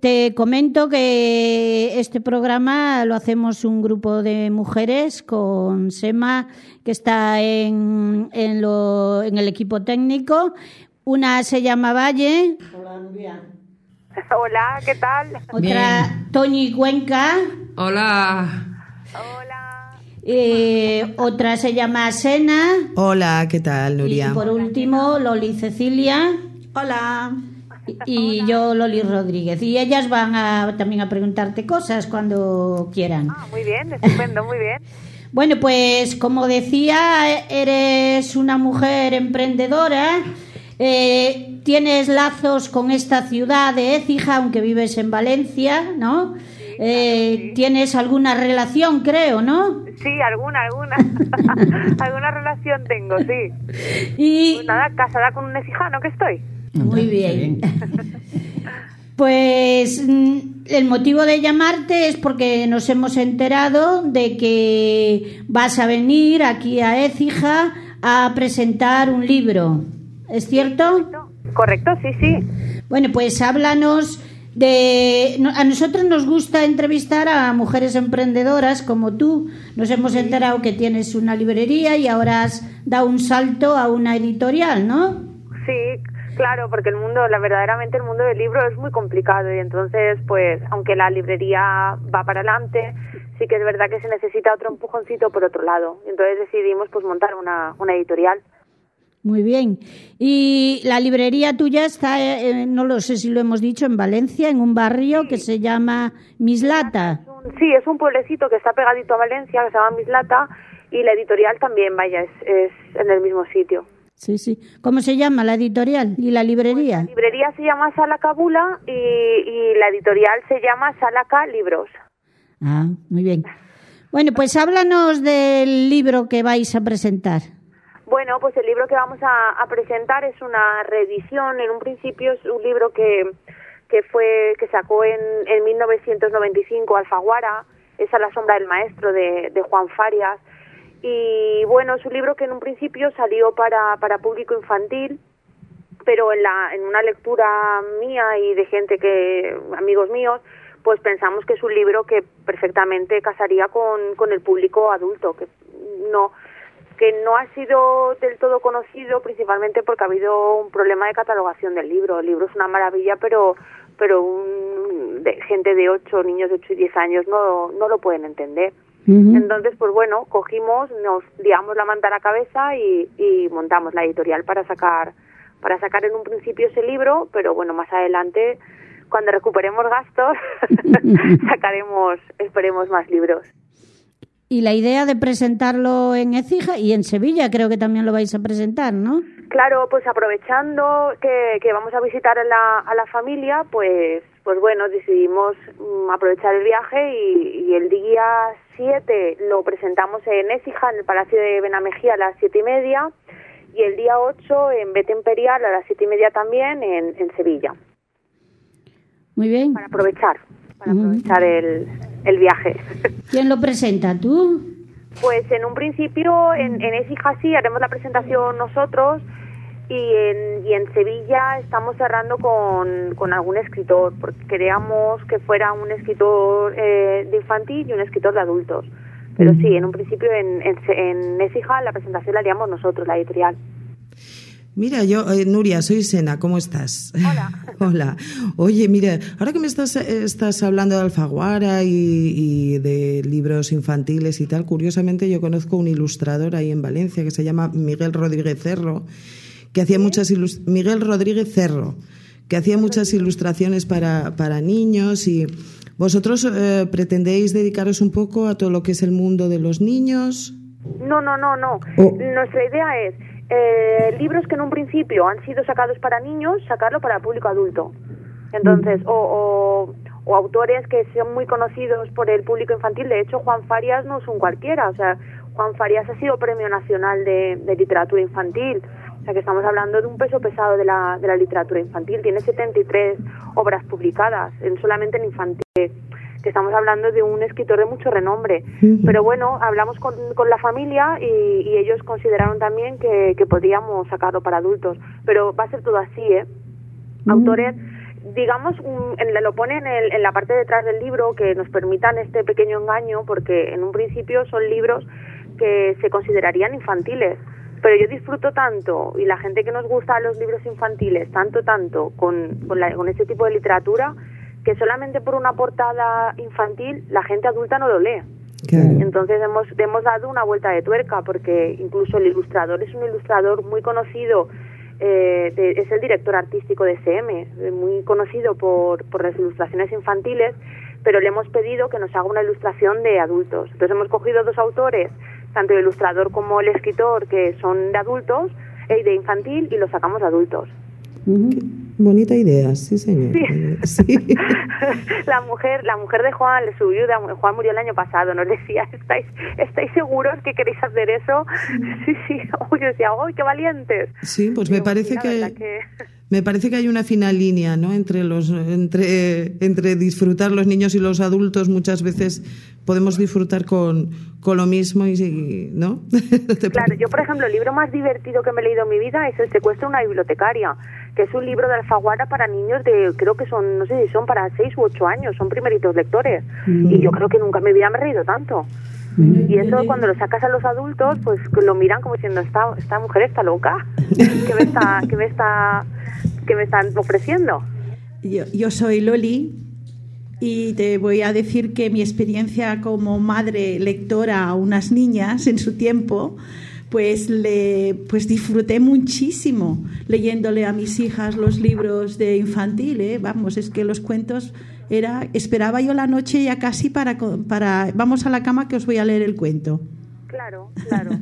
Te comento que este programa lo hacemos un grupo de mujeres con Sema, que está en, en, lo- en el equipo técnico. Una se llama Valle, Hola, ¿qué tal? otra Toñi Cuenca, Hola. Hola. eh, otra se llama Sena Hola, ¿qué tal, y Nuria? por último Loli Cecilia. Hola. Y yo, Loli Rodríguez. Y ellas van a, también a preguntarte cosas cuando quieran. Ah, muy bien, estupendo, muy bien. Bueno, pues como decía, eres una mujer emprendedora, eh, tienes lazos con esta ciudad de Écija, aunque vives en Valencia, ¿no? Eh, Tienes alguna relación, creo, ¿no? Sí, alguna, alguna. alguna relación tengo, sí. Y Pues nada, casada con un exijano que estoy. muy bien. Pues mm, el motivo de llamarte es porque nos hemos enterado de que vas a venir aquí a Écija a presentar un libro. ¿Es cierto? Correcto, sí, sí. Bueno, pues háblanos de... A nosotros nos gusta entrevistar a mujeres emprendedoras como tú. Nos hemos enterado que tienes una librería y ahora has dado un salto a una editorial, ¿no? Sí, claro, porque el mundo, la verdaderamente el mundo del libro es muy complicado y entonces, pues, aunque la librería va para adelante, sí que es verdad que se necesita otro empujoncito por otro lado. Entonces decidimos, pues, montar una, una editorial. Muy bien. Y la librería tuya está, eh, no lo sé si lo hemos dicho, en Valencia, en un barrio que se llama Mislata. Sí, es un pueblecito que está pegadito a Valencia, que se llama Mislata, y la editorial también, vaya, es, es en el mismo sitio. Sí, sí. ¿Cómo se llama la editorial y la librería? La librería se llama Salaca Bula y, y la editorial se llama Salaca Libros. Ah, muy bien. Bueno, pues háblanos del libro que vais a presentar. Bueno, pues el libro que vamos a, presentar es una reedición. En un principio es un libro que, que fue que sacó en, en 1995 Alfaguara, es a la sombra del maestro de, de Juan Farias. Y bueno, es un libro que en un principio salió para, para público infantil, pero en, la, en una lectura mía y de gente que, amigos míos, pues pensamos que es un libro que perfectamente casaría con, con el público adulto, que no que no ha sido del todo conocido principalmente porque ha habido un problema de catalogación del libro. El libro es una maravilla, pero pero un, de, gente de 8, niños de 8 y 10 años no, no lo pueden entender. Entonces, pues bueno, cogimos, nos liamos la manta a la cabeza y, y montamos la editorial para sacar para sacar en un principio ese libro, pero bueno, más adelante, cuando recuperemos gastos, sacaremos, esperemos más libros. Y la idea de presentarlo en Ecija y en Sevilla creo que también lo vais a presentar, ¿no? Claro, pues aprovechando que, que vamos a visitar a la, a la familia, pues pues bueno, decidimos mm, aprovechar el viaje y, y el día 7 lo presentamos en Écija, en el Palacio de Benamejía a las siete y media, y el día 8 en Beta Imperial a las siete y media también en, en Sevilla, Muy bien. para aprovechar, para aprovechar el, el viaje. ¿Quién lo presenta? ¿Tú? Pues en un principio en, en Écija sí haremos la presentación nosotros y en, y en Sevilla estamos cerrando con, con algún escritor porque queríamos que fuera un escritor eh, de infantil y un escritor de adultos. Pero sí, en un principio en, en, en Écija la presentación la haríamos nosotros, la editorial. Mira, yo, eh, Nuria, soy Sena, ¿cómo estás? Hola. Hola. Oye, mira, ahora que me estás, eh, estás hablando de Alfaguara y, y de libros infantiles y tal, curiosamente yo conozco un ilustrador ahí en Valencia que se llama Miguel Rodríguez Cerro, que hacía muchas Miguel Rodríguez Cerro, que hacía muchas ilustraciones para, para niños y vosotros eh, pretendéis dedicaros un poco a todo lo que es el mundo de los niños. No, no, no, no. Oh. Nuestra idea es eh, libros que en un principio han sido sacados para niños, sacarlo para público adulto. Entonces, o, o, autores que son muy conocidos por el público infantil. De hecho, Juan Farias no es un cualquiera. O sea, Juan Farias ha sido Premio Nacional de, de Literatura Infantil. O sea, que estamos hablando de un peso pesado de la, de la literatura infantil. Tiene 73 obras publicadas, en, solamente en infantil que estamos hablando de un escritor de mucho renombre. Pero bueno, hablamos con, con la familia y, y ellos consideraron también que, que podíamos sacarlo para adultos. Pero va a ser todo así, ¿eh? Autores, digamos, un- en lo pone en, el- en la parte de atrás del libro que nos permitan este pequeño engaño, porque en un principio son libros que se considerarían infantiles. Pero yo disfruto tanto, y la gente que nos gusta los libros infantiles, tanto, tanto, con, con, la- con este tipo de literatura, que solamente por una portada infantil la gente adulta no lo lee. Entonces hemos, hemos dado una vuelta de tuerca porque incluso el ilustrador es un ilustrador muy conocido eh, de- es el director artístico de SM, eh, muy conocido por, por las ilustraciones infantiles, pero le hemos pedido que nos haga una ilustración de adultos. Entonces hemos cogido dos autores, tanto el ilustrador como el escritor, que son de adultos y de infantil, y los sacamos de adultos. Bonita idea, sí, señor. Sí. la mujer la mujer de Juan su viuda Juan murió el año pasado nos decía estáis estáis seguros que queréis hacer eso sí sí yo decía ¡ay qué valientes! Sí, pues me parece que, que- me parece que hay una fina línea, ¿no? Entre los entre entre disfrutar los niños y los adultos muchas veces podemos disfrutar con, con lo mismo y, ¿no? ¿Te Claro, yo por ejemplo, el libro más divertido que me he leído en mi vida es El secuestro de una bibliotecaria, que es un libro de Alfaguara para niños de, creo que son, no sé si son para 6 u 8 años, son primeritos lectores. Y yo creo que nunca me he reído tanto. Y eso cuando lo sacas a los adultos, pues lo miran como diciendo, esta, esta mujer está loca, que me está, que me está, que me están ofreciendo. Yo, yo soy Loli y te voy a decir que mi experiencia como madre lectora a unas niñas en su tiempo, pues le pues disfruté muchísimo leyéndole a mis hijas los libros de infantil, ¿eh? vamos, es que los cuentos era esperaba yo la noche ya casi para para vamos a la cama que os voy a leer el cuento. Claro, claro.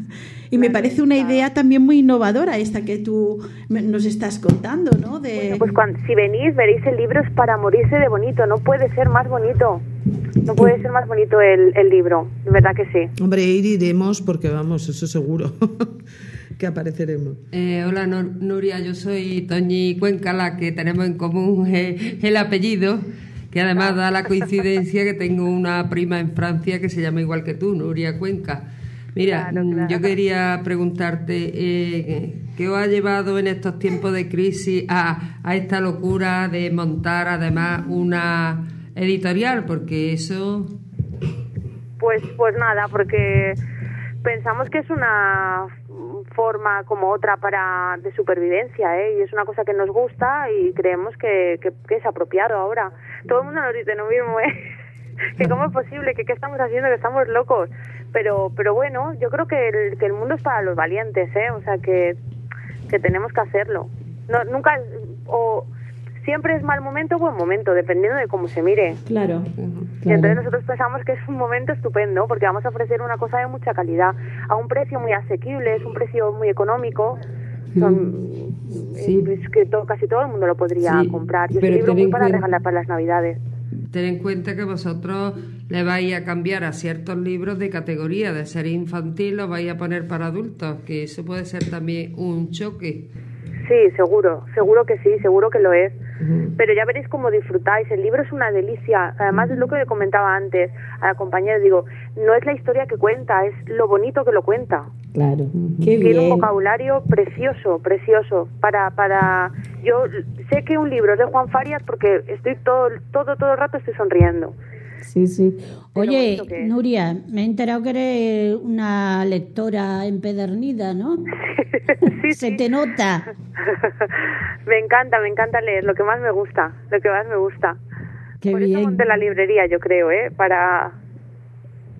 Y me parece una idea también muy innovadora esta que tú nos estás contando, ¿no? De Bueno, pues cuando, si venís, veréis el libro es para morirse de bonito. No puede ser más bonito. No puede ser más bonito el, el libro. De verdad que sí. Hombre, ir iremos porque vamos, eso seguro que apareceremos. Eh, hola Nor- Nuria, yo soy Toñi Cuenca, la que tenemos en común eh, el apellido, que además da la coincidencia que tengo una prima en Francia que se llama igual que tú, Nuria Cuenca. Mira, Claro, mm, claro. yo quería preguntarte, eh, ¿qué os ha llevado en estos tiempos de crisis a, a esta locura de montar además una editorial? Porque eso... Pues, pues nada, porque pensamos que es una forma como otra para de supervivencia, ¿eh? Y es una cosa que nos gusta y creemos que, que, es apropiado ahora. Todo el mundo nos dice lo mismo, ¿eh? que cómo es posible, que qué estamos haciendo, que estamos locos. Pero, pero bueno, yo creo que el, que el mundo es para los valientes, ¿eh? O sea que, que tenemos que hacerlo. No, nunca, o siempre es mal momento o buen momento, dependiendo de cómo se mire. Claro. Y entonces nosotros pensamos que es un momento estupendo porque vamos a ofrecer una cosa de mucha calidad a un precio muy asequible, es un precio muy económico. Son, Sí. eh, es que casi todo el mundo lo podría Sí, comprar. Y es pero un libro ten muy en para cuenta- regalar para las Navidades. Ten en cuenta que vosotros le vais a cambiar a ciertos libros de categoría, de ser infantil lo vais a poner para adultos, que eso puede ser también un choque. Sí, seguro, seguro que sí, seguro que lo es. Pero ya veréis cómo disfrutáis. El libro es una delicia. Además, es lo que le comentaba antes a la compañera. Digo, no es la historia que cuenta, es lo bonito que lo cuenta. Claro, qué Tiene un bien. vocabulario precioso, precioso. Para, para, yo sé que un libro es de Juan Farias porque estoy todo, todo, todo el rato estoy sonriendo. Sí, sí. Oye. Nuria, me he enterado que eres una lectora empedernida, ¿no? sí, Se sí. te nota. me encanta, me encanta leer. Lo que más me gusta, lo que más me gusta. Qué Por eso bien. monté la librería, yo creo, ¿eh? Para,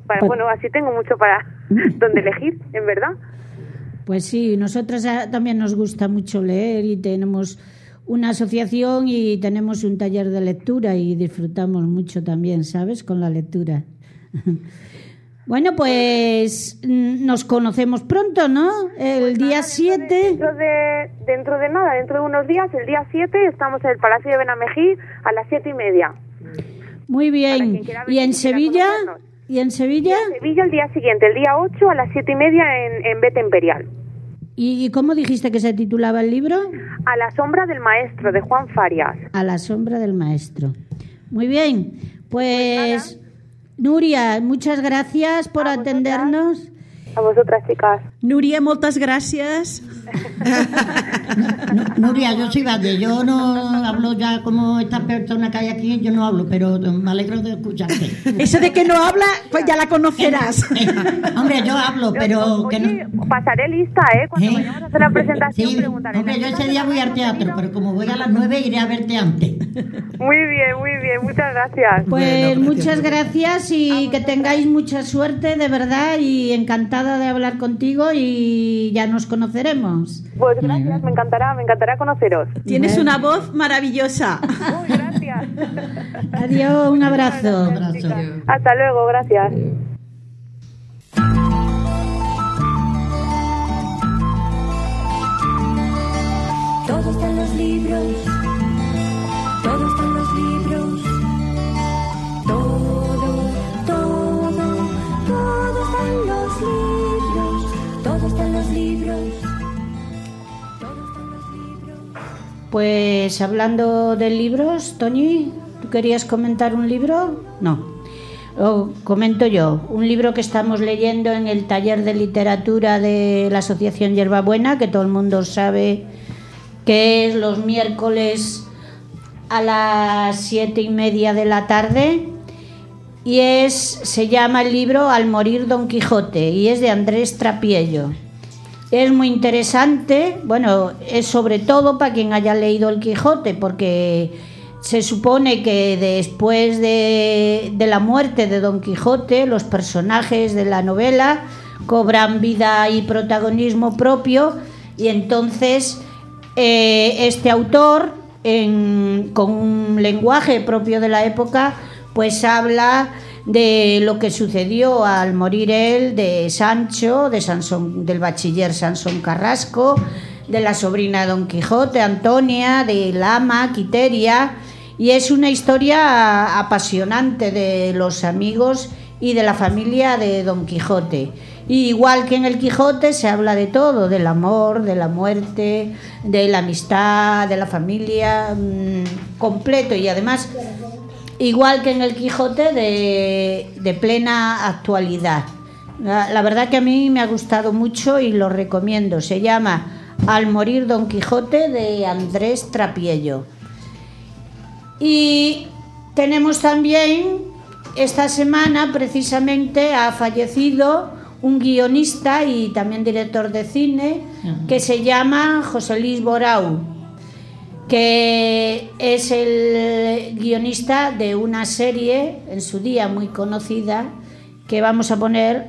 para, Pa- bueno, así tengo mucho para donde elegir, en verdad. Pues sí, nosotras ah, también nos gusta mucho leer y tenemos una asociación y tenemos un taller de lectura y disfrutamos mucho también, ¿sabes? Con la lectura. Bueno, pues mm, nos conocemos pronto, ¿no? El día 7. Dentro de, dentro de nada, dentro de unos días, el día 7, estamos en el Palacio de Benamejí a las siete y media. Muy bien. ¿Y en Sevilla? ¿Y en Sevilla? En Sevilla el día siguiente, el día 8 a las siete y media en, en Beta Imperial. ¿Y cómo dijiste que se titulaba el libro? A la sombra del maestro, de Juan Farias. A la sombra del maestro. Muy bien. Pues, Nuria, muchas gracias por atendernos. A vosotras, chicas. Núria, moltes gràcies. Nuria, yo soy Valle, yo no hablo ya como esta persona que hay aquí, yo no hablo, pero me alegro de escucharte. Eso de que no habla, pues ya la conocerás. Hombre, yo hablo, pero que no... Oye, pasaré lista, ¿eh? Cuando ¿Eh? vayamos a hacer la presentación Sí, preguntaré. hombre, yo ese día voy al teatro, pero como voy a las nueve iré a verte antes. Muy bien, muy bien, muchas gracias. Pues Bueno, gracias, muchas gracias y que tengáis mucha suerte, de verdad, y encantada de hablar contigo y ya nos conoceremos. Pues gracias, me encantará, me encantará conoceros. Tienes una voz maravillosa. Muy gracias. Adiós, un abrazo. Un abrazo. Hasta luego, gracias. Todo está en los libros. Pues hablando de libros, Toñi, ¿tú querías comentar un libro? No. Lo comento yo, un libro que estamos leyendo en el taller de literatura de la Asociación Hierbabuena, que todo el mundo sabe que es los miércoles a las siete y media de la tarde y es se llama el libro Al morir Don Quijote y es de Andrés Trapiello. Es muy interesante, bueno, es sobre todo para quien haya leído El Quijote, porque se supone que después de, la muerte de Don Quijote, los personajes de la novela cobran vida y protagonismo propio y entonces eh, este autor, en- con un lenguaje propio de la época, pues habla de lo que sucedió al morir él, de Sancho, de Sansón, del bachiller Sansón Carrasco, de la sobrina Don Quijote, Antonia, de Lama, Quiteria, y es una historia apasionante de los amigos y de la familia de Don Quijote. Igual que en el Quijote se habla de todo, del amor, de la muerte, de la amistad, de la familia, mm, completo y además igual que en el Quijote de, de plena actualidad. La, la verdad que a mí me ha gustado mucho y lo recomiendo. Se llama Al morir Don Quijote de Andrés Trapiello. Y tenemos también, esta semana precisamente ha fallecido un guionista y también director de cine que se llama José Luis Borau, que es el guionista de una serie en su día muy conocida que vamos a poner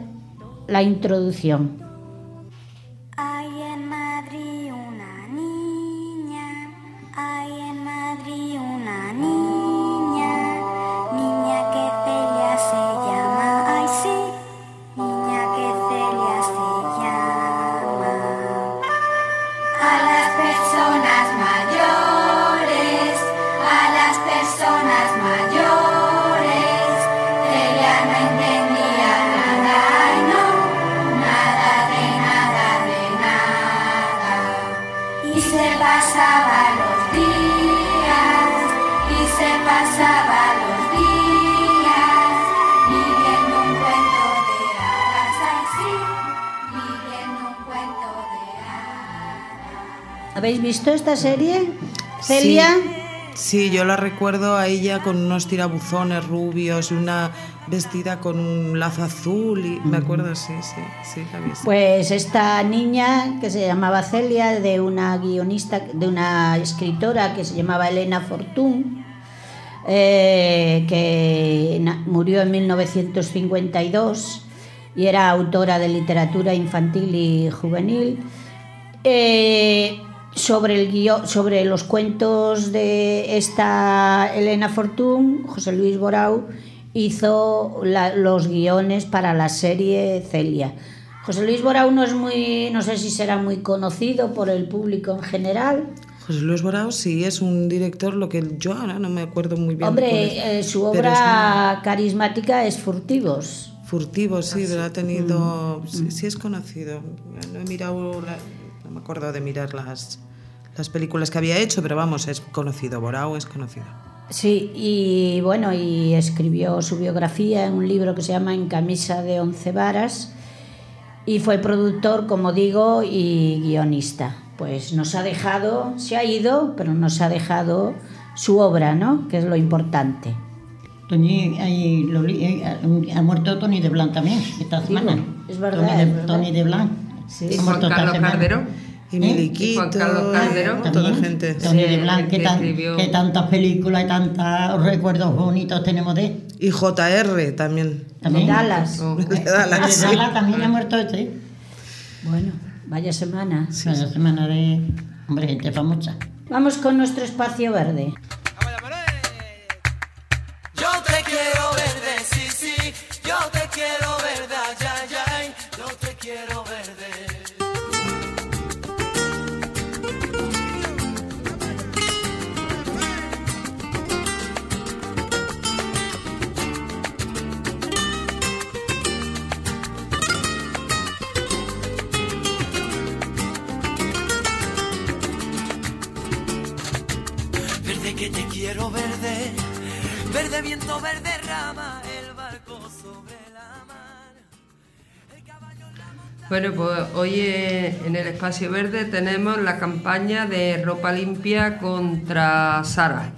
la introducción. ¿Habéis visto esta serie? Celia. Sí, yo la recuerdo a ella con unos tirabuzones rubios y una vestida con un lazo azul y me acuerdo, sí, sí, sí, la vi. Pues esta niña que se llamaba Celia, de una guionista, de una escritora que se llamaba Elena Fortún, eh, que murió en 1952 y era autora de literatura infantil y juvenil. Eh, sobre, el guio- sobre los cuentos de esta Elena Fortún, José Luis Borau hizo la- los guiones para la serie Celia. José Luis Borau no es muy, no sé si será muy conocido por el público en general. José Luis Borao sí es un director, lo que yo ahora no me acuerdo muy bien. Hombre, eh, su obra carismática es Furtivos. muy Furtivo, sí, pero ha tenido. Mm. Sí, sí es conocido. No he mirado. la- me acuerdo de mirar las, las películas que había hecho, pero vamos, es conocido. Borao es conocido. Sí, y bueno, y escribió su biografía en un libro que se llama En camisa de once varas y fue productor, como digo, y guionista. pues nos ha dejado, se ha ido, pero nos ha dejado su obra, ¿no? Que es lo importante. Tony, ahí, lo eh, ha muerto Tony de Blanc también esta semana. es verdad, Tony de. Tony de Blanc. Sí. Y Ha Juan Carlos semana. Y ¿Eh? Miliquito. Y Juan Carlos Calderón. toda También. gente. Tony Sí, de Blanc, que, que tan- escribió- que tantas películas y tantos recuerdos bonitos tenemos de él. Y JR también. También. Dallas. Oh. De Dallas, De sí. Dallas también ha muerto este. Bueno, vaya semana. La semana de. Hombre, gente famosa. Vamos con nuestro espacio verde. Que te quiero verde, verde viento, verde rama, el barco sobre la mar. El caballo la montaña. Bueno, pues hoy eh, en el Espacio Verde tenemos la campaña de ropa limpia contra Sara.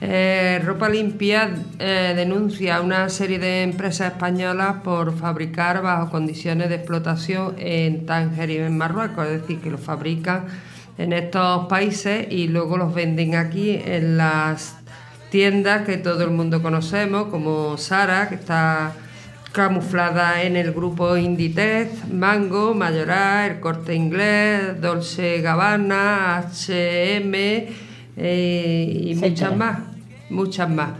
Eh, ropa limpia eh, denuncia a una serie de empresas españolas por fabricar bajo condiciones de explotación en Tánger y en Marruecos, es decir, que los fabrican en estos países y luego los venden aquí en las tiendas que todo el mundo conocemos, como Sara, que está camuflada en el grupo Inditex, Mango, Mayoral, El Corte Inglés, Dolce Gabbana, H&M eh, y Etcétera. muchas más, muchas más.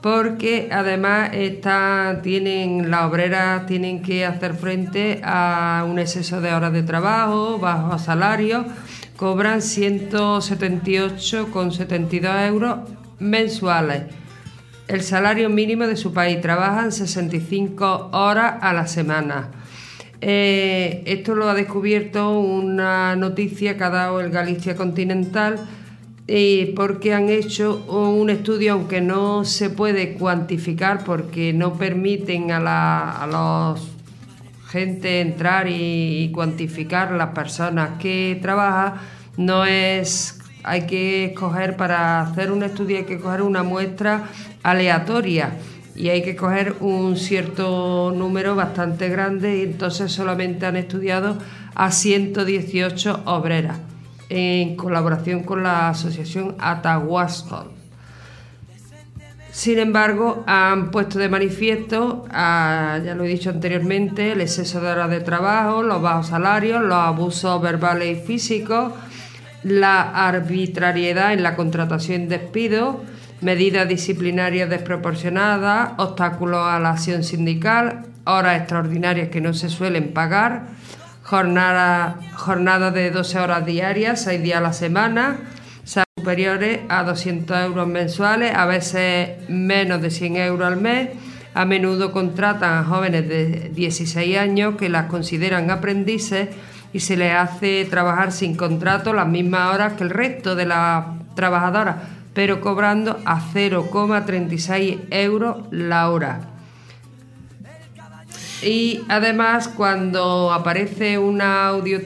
Porque además está, tienen, las obreras tienen que hacer frente a un exceso de horas de trabajo, bajos salarios, cobran 178,72 euros mensuales el salario mínimo de su país. Trabajan 65 horas a la semana. Eh, esto lo ha descubierto una noticia que ha dado el Galicia Continental porque han hecho un estudio, aunque no se puede cuantificar porque no permiten a, la, a los gente entrar y, cuantificar las personas que trabajan, no es hay que escoger para hacer un estudio hay que coger una muestra aleatoria y hay que coger un cierto número bastante grande y entonces solamente han estudiado a 118 obreras en colaboración con la asociación Atahuasco. Sin embargo, han puesto de manifiesto, ya lo he dicho anteriormente, el exceso de horas de trabajo, los bajos salarios, los abusos verbales y físicos, la arbitrariedad en la contratación y despido, medidas disciplinarias desproporcionadas, obstáculos a la acción sindical, horas extraordinarias que no se suelen pagar, jornada, jornada de 12 horas diarias, 6 días a la semana, superiores a 200 euros mensuales, a veces menos de 100 euros al mes. A menudo contratan a jóvenes de 16 años que las consideran aprendices y se les hace trabajar sin contrato las mismas horas que el resto de las trabajadoras, pero cobrando a 0,36 euros la hora. Y además, cuando aparece una, audio,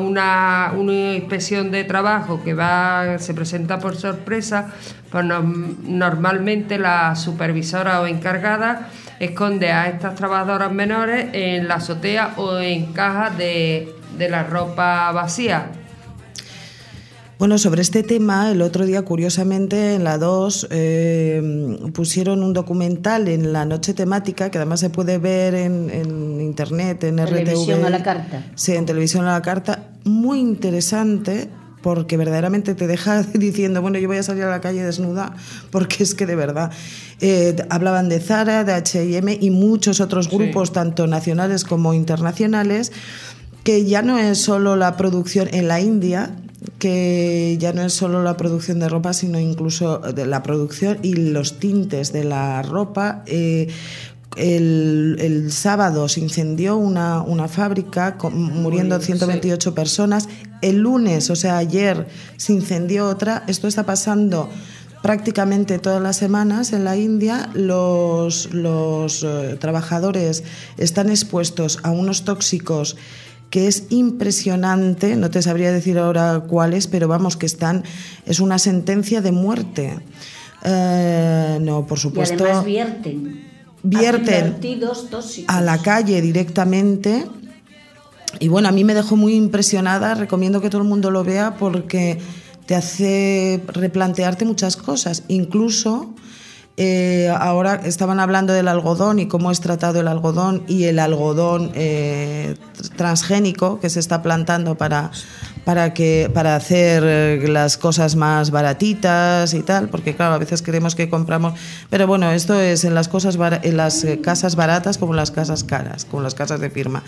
una, una inspección de trabajo que va, se presenta por sorpresa, pues norm- normalmente la supervisora o encargada esconde a estas trabajadoras menores en la azotea o en cajas de, de la ropa vacía. Bueno, sobre este tema, el otro día, curiosamente, en la 2 eh, pusieron un documental en la noche temática, que además se puede ver en, en internet, en Televisión RTV. a la carta. Sí, en televisión a la carta. Muy interesante, porque verdaderamente te deja diciendo, bueno, yo voy a salir a la calle desnuda, porque es que de verdad. eh, hablaban de Zara, de HM y muchos otros grupos, tanto nacionales como internacionales, que ya no es solo la producción en la India, que ya no es solo la producción de ropa, sino incluso de la producción y los tintes de la ropa. Eh, el, el sábado se incendió una, una fábrica, con- muriendo 128 personas. El lunes, o sea, ayer, se incendió otra. Esto está pasando prácticamente todas las semanas en la India. Los, los eh, trabajadores están expuestos a unos tóxicos que es impresionante, no te sabría decir ahora cuáles, pero vamos, que están, es una sentencia de muerte. Eh, no, por Y supuesto además vierten. Vierten a la calle directamente. Y bueno, a mí me dejó muy impresionada, recomiendo que todo el mundo lo vea porque te hace replantearte muchas cosas. Incluso eh, ahora estaban hablando del algodón y cómo es tratado el algodón y el algodón eh, transgénico que se está plantando para, para, que, para hacer eh, las cosas más baratitas y tal, porque claro, a veces creemos que compramos, pero bueno, esto es en las, cosas en las eh, casas baratas como en las casas caras, como las casas de firma.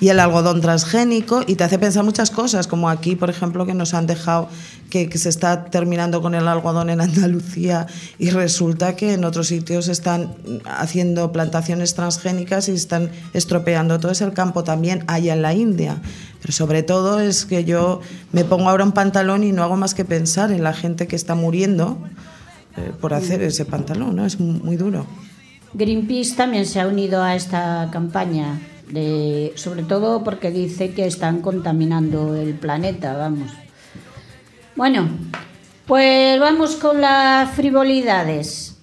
Y el algodón transgénico y te hace pensar muchas cosas, como aquí, por ejemplo, que nos han dejado que, que se está terminando con el algodón en Andalucía y resulta que en otros sitios están haciendo plantaciones transgénicas y están estropeando todo ese campo también allá en la India. Pero sobre todo es que yo me pongo ahora un pantalón y no hago más que pensar en la gente que está muriendo eh, por hacer ese pantalón, ¿no? Es muy duro. Greenpeace también se ha unido a esta campaña, de, sobre todo porque dice que están contaminando el planeta, vamos. Bueno, pues vamos con las frivolidades.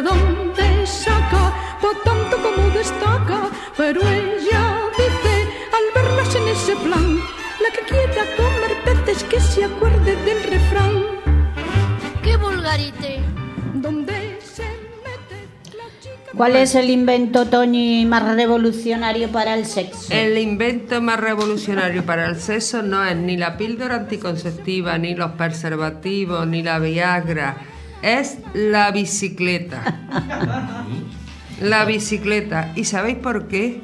¿De dónde saca? Por tanto como destaca. Pero ella dice, al verlas en ese plan, la que quiera comer peces que se acuerde del refrán. ¡Qué vulgarite! ¿Dónde se mete la chica ¿Cuál es el invento, Toñi, más revolucionario para el sexo? El invento más revolucionario para el sexo no es ni la píldora anticonceptiva, ni los preservativos, ni la Viagra. Es la bicicleta. La bicicleta. ¿Y sabéis por qué?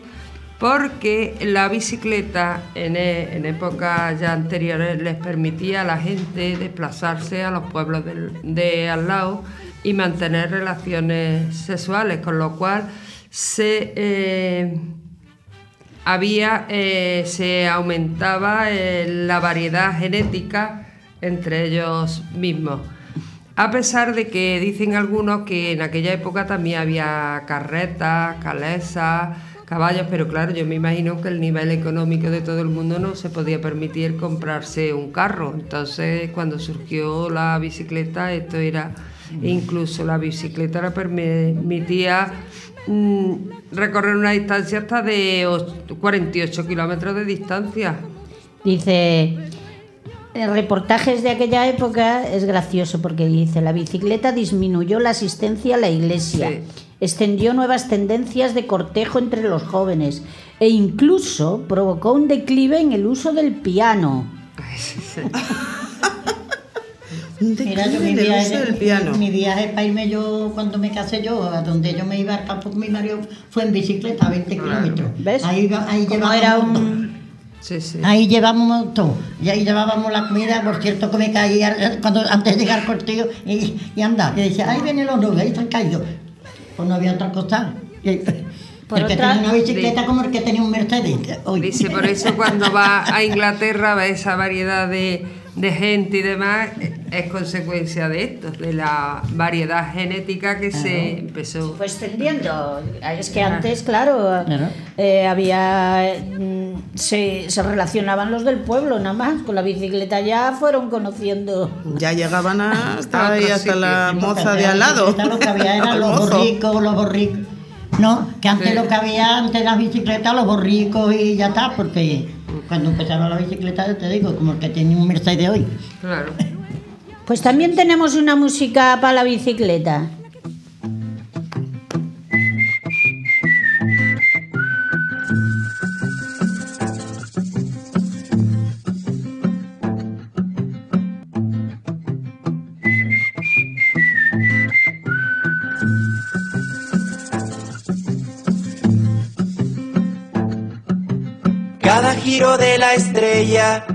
Porque la bicicleta en, e- épocas ya anteriores les permitía a la gente desplazarse a los pueblos de al lado y mantener relaciones sexuales, con lo cual se eh, había eh, se aumentaba eh, la variedad genética entre ellos mismos. A pesar de que dicen algunos que en aquella época también había carretas, calesas, caballos, pero claro, yo me imagino que el nivel económico de todo el mundo no se podía permitir comprarse un carro. Entonces, cuando surgió la bicicleta, esto era, incluso la bicicleta le permitía mm, recorrer una distancia hasta de och- 48 kilómetros de distancia. Dice, reportajes de aquella época es gracioso porque dice, la bicicleta disminuyó la asistencia a la iglesia, Sí. extendió nuevas tendencias de cortejo entre los jóvenes e incluso provocó un declive en el uso del piano. Mira, yo mi Del viaje, uso del piano. mi viaje para irme yo, cuando me casé yo, a donde yo me iba al campo con mi marido, fue en bicicleta, a 20 kilómetros. ¿Ves? Ahí, iba- ahí Como llevábamos era un... Sí, sí. Ahí llevábamos todo. Y ahí llevábamos la comida, por cierto que me caía cuando, antes de llegar por tío y, y anda. Y decía, ahí viene los nubes, ahí están caídos. Pues no había otra cosa. Y- Por el que otra- tenía una bicicleta como el que tenía un Mercedes. hoy. Dice, por eso cuando va a Inglaterra ve esa variedad de, de gente y demás, eh, es consecuencia de esto, de la variedad genética que se empezó. Fue extendiendo. Es que antes, claro, Claro. eh, había... mm, Se, se relacionaban los del pueblo nada más. Con la bicicleta ya fueron conociendo... Ya llegaban a- hasta A ahí, otro hasta la moza de al la lado. Lo que había eran los borricos, los borricos. No, que antes Sí. lo que había, antes las bicicletas, los borricos y ya está, porque cuando empezaron la bicicleta, yo te digo, como el que tiene un Mercedes hoy. Claro. Pues también tenemos una música para la bicicleta. Giro de la estrella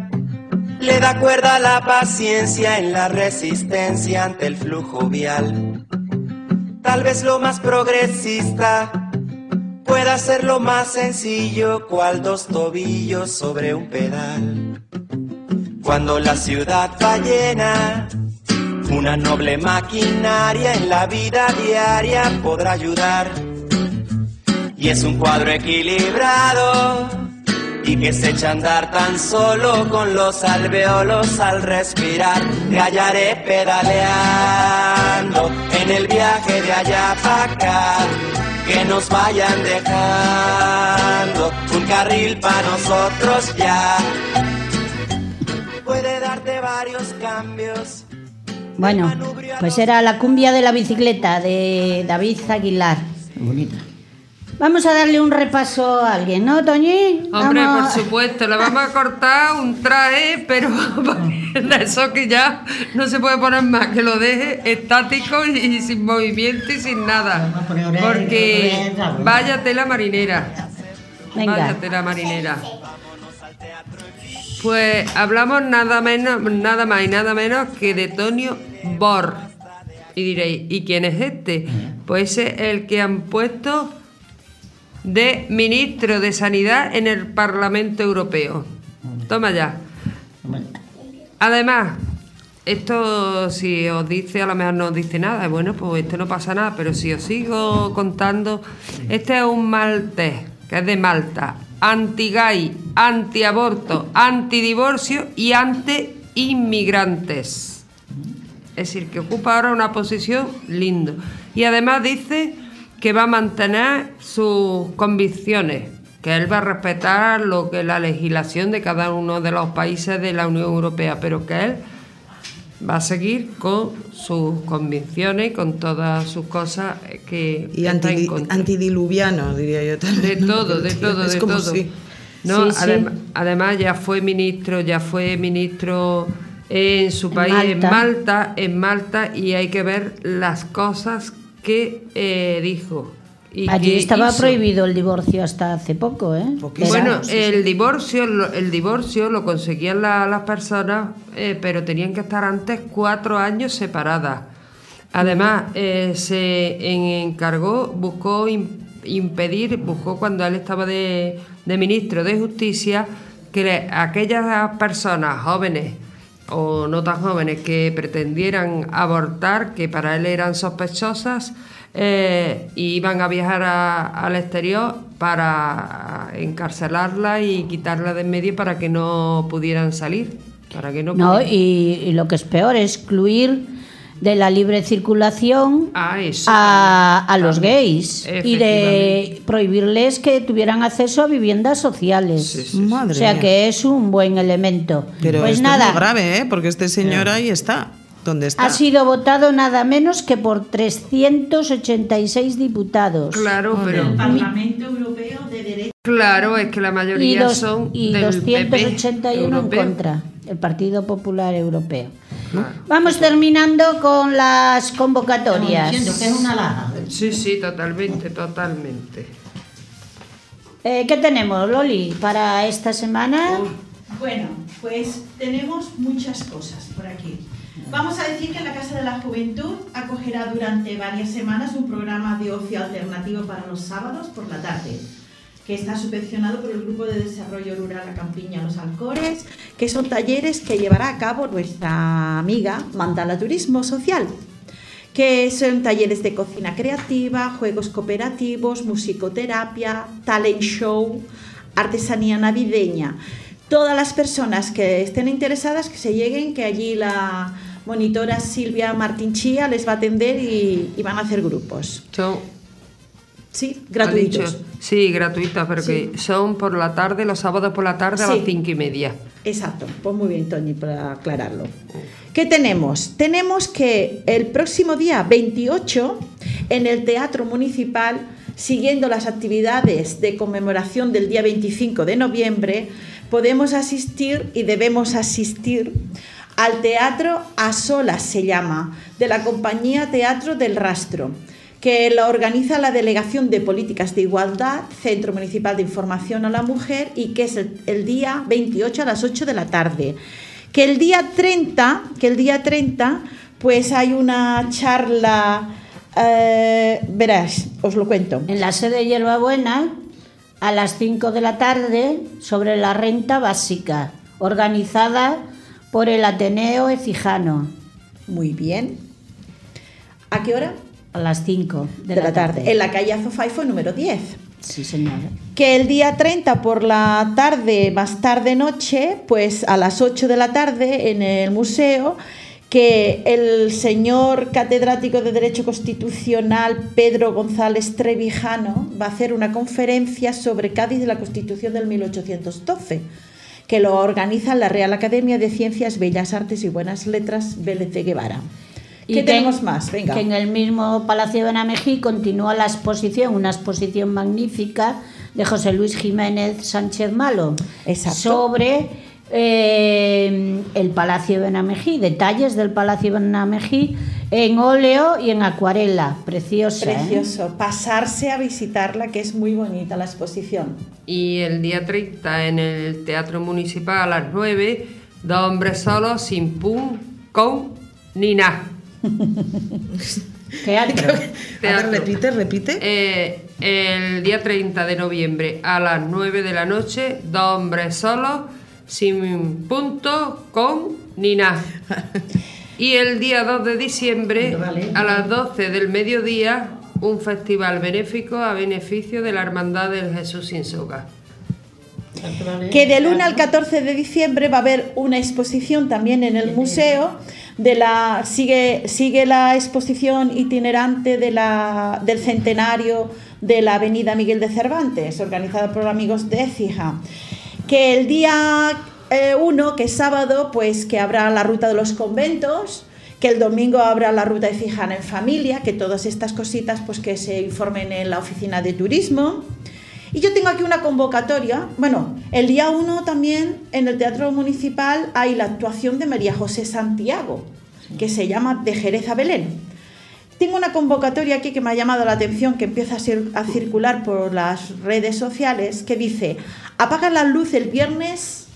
le da cuerda a la paciencia en la resistencia ante el flujo vial. Tal vez lo más progresista puede hacerlo más sencillo, cual dos tobillos sobre un pedal. Cuando la ciudad va llena, una noble maquinaria en la vida diaria podrá ayudar. Y es un cuadro equilibrado y que se echa a andar tan solo con los alveolos al respirar. Te hallaré pedaleando en el viaje de allá para acá. Que nos vayan dejando un carril para nosotros ya. Puede darte varios cambios. Bueno, pues era la cumbia de la bicicleta de David Aguilar. Bonita. Vamos a darle un repaso a alguien, ¿no, Toñi? Hombre, Vamos- por supuesto, le vamos a cortar un traje, pero de eso que ya no se puede poner más, que lo deje estático y sin movimiento y sin nada. Porque vaya tela marinera. Venga. Vaya tela marinera. Pues hablamos nada menos, nada más y nada menos que de Tonio Bor. Y diréis, ¿y quién es este? Pues es el que han puesto de ministro de Sanidad en el Parlamento Europeo. Toma ya. Además, esto si os dice, a lo mejor no os dice nada, bueno, pues esto no pasa nada, pero si os sigo contando, este es un maltés, que es de Malta, anti-gay, anti-aborto, anti-divorcio y anti-inmigrantes. Es decir, que ocupa ahora una posición lindo. Y además dice que va a mantener sus convicciones, que él va a respetar lo que la legislación de cada uno de los países de la Unión Europea, pero que él va a seguir con sus convicciones y con todas sus cosas que Y está en anti- contra. antidiluviano, diría yo también. De todo, de todo, Es de como todo. si- No, Sí, sí. adem- además ya fue ministro, ya fue ministro en su En país, en Malta. Malta, en Malta, y hay que ver las cosas que eh, dijo. y Allí que estaba hizo. prohibido el divorcio hasta hace poco, ¿eh? Era- Bueno, el divorcio, lo- el divorcio lo conseguían la- las personas, eh, pero tenían que estar antes cuatro años separadas. Además, eh, se en- encargó, buscó im- impedir, buscó cuando él estaba de, de ministro de Justicia, que le- aquellas personas jóvenes o no tan jóvenes que pretendieran abortar, que para él eran sospechosas, eh, iban a viajar a- al exterior para encarcelarla y quitarla de en medio para que no pudieran salir. Para que no, No, y, y lo que es peor, excluir de la libre circulación Ah, eso a, a los gays y de prohibirles que tuvieran acceso a viviendas sociales. Madre o sea mía. que es un buen elemento. Pero pues esto nada, es muy grave, ¿eh? Porque este señor ahí está. ¿Dónde está? ha sido votado nada menos que por 386 diputados. Claro, pero Parlamento Europeo de Derecho. claro, es que la Y, mayoría dos- son y del 281 PP en contra, el Partido Popular Europeo. Vamos terminando con las convocatorias. Diciendo que es una laja. Sí, sí, totalmente, totalmente. Eh, ¿Qué tenemos, Loli, para esta semana? Bueno, pues tenemos muchas cosas por aquí. Vamos a decir que la Casa de la Juventud acogerá durante varias semanas un programa de ocio alternativo para los sábados por la tarde, que está subvencionado por el Grupo de Desarrollo Rural La Campiña Los Alcores, que son talleres que llevará a cabo nuestra amiga Mandala Turismo Social que son talleres de cocina creativa, juegos cooperativos, musicoterapia, talent show, artesanía navideña. Todas las personas que estén interesadas que se lleguen, que allí la monitora Silvia Martín Chía les va a atender y, van a hacer grupos. Sí, gratuitos. sí, gratuitas, pero Sí. que son por la tarde, los sábados por la tarde a Sí. las cinco y media. Exacto, pues muy bien, Toñi, para aclararlo. ¿Qué tenemos? Tenemos que el próximo día 28, en el Teatro Municipal, siguiendo las actividades de conmemoración del día 25 de noviembre, podemos asistir y debemos asistir al Teatro a Solas, se llama, de la compañía Teatro del Rastro que lo organiza la Delegación de Políticas de Igualdad, Centro Municipal de Información a la Mujer, y que es el, el día 28 a las 8 de la tarde. Que el día 30, que el día 30, pues hay una charla Eh, verás, os lo cuento. En la sede de Hierbabuena, a las 5 de la tarde, sobre la renta básica, organizada por el Ateneo Ecijano. Muy bien. ¿A qué hora? A las 5 de, De, la tarde. En la calle Azofaifo número 10. Sí, señora. Que el día 30 por la tarde, más tarde noche, pues a las 8 de la tarde en el museo, que el señor catedrático de Derecho Constitucional Pedro González Trevijano va a hacer una conferencia sobre Cádiz y la Constitución del 1812 que lo organiza la Real Academia de Ciencias, Bellas Artes y Buenas Letras Vélez de Guevara. Y ¿Qué que- tenemos más? Venga. Que en el mismo Palacio de Benamejí continúa la exposición, una exposición magnífica de José Luis Jiménez Sánchez Malo Exacto. sobre eh, el Palacio de Benamejí, detalles del Palacio de Benamejí en óleo y en acuarela, preciosa. ¿eh? Precioso. Pasarse a visitarla, que es muy bonita la exposición. Y el día 30 en el Teatro Municipal a las 9, dos hombres solos, sin pum, con ni nada. Teatro. A ver, Teatro. repite, repite. Eh, el día 30 de noviembre a las 9 de la noche, dos hombres solos, sin punto, con ni nada. Y el día 2 de diciembre, a las 12 del mediodía, un festival benéfico a beneficio de la Hermandad del Jesús sin soga. Que del 1 al 14 de diciembre va a haber una exposición también en el museo. De la, sigue, sigue la exposición itinerante de la, del centenario de la Avenida Miguel de Cervantes, organizada por amigos de Écija. Que el día 1, que es sábado, pues que habrá la ruta de los conventos, que el domingo habrá la ruta de Cijana en familia, que todas estas cositas pues que se informen en la oficina de turismo. Y yo tengo aquí una convocatoria. Bueno, el día 1 también en el Teatro Municipal hay la actuación de María José Santiago, que se llama De Jerez a Belén. Tengo una convocatoria aquí que me ha llamado la atención, que empieza a, cir- a circular por las redes sociales, que dice, apaga la luz el viernes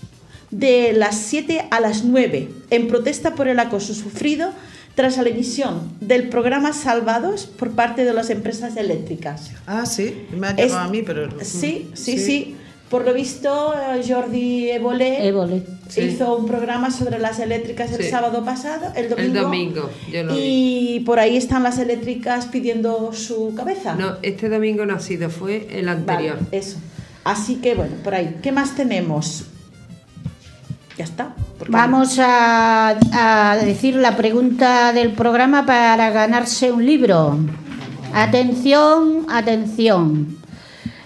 de las 7 a las 9, en protesta por el acoso sufrido tras la emisión del programa Salvados por parte de las empresas eléctricas. Ah, sí, me ha Es- llamado a mí, pero... Sí, sí, sí. Por lo visto, eh, Jordi Évole. Sí. hizo un programa sobre las eléctricas el Sí. sábado pasado, el domingo. El domingo, yo lo vi. y por ahí están las eléctricas pidiendo su cabeza. No, este domingo no ha sido, fue el anterior. Vale, eso. Así que bueno, por ahí. ¿Qué más tenemos? Ya está. Vamos a, a decir la pregunta del programa para ganarse un libro. Atención, atención.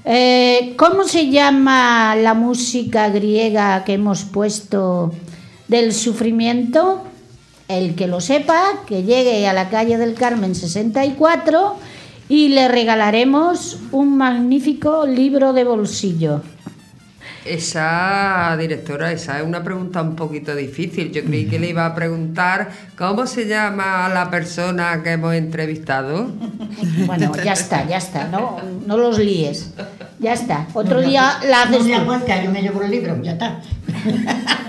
Eh, ¿Cómo se llama la música griega que hemos puesto del sufrimiento? El que lo sepa, que llegue a la calle del Carmen 64 y le regalaremos un magnífico libro de bolsillo. Esa directora, esa es una pregunta un poquito difícil. Yo creí que le iba a preguntar cómo se llama la persona que hemos entrevistado. Bueno, ya está, ya está, no, no los líes. Ya está. Otro día la No haces me tú. aguanta, yo me llevo el libro, ya está.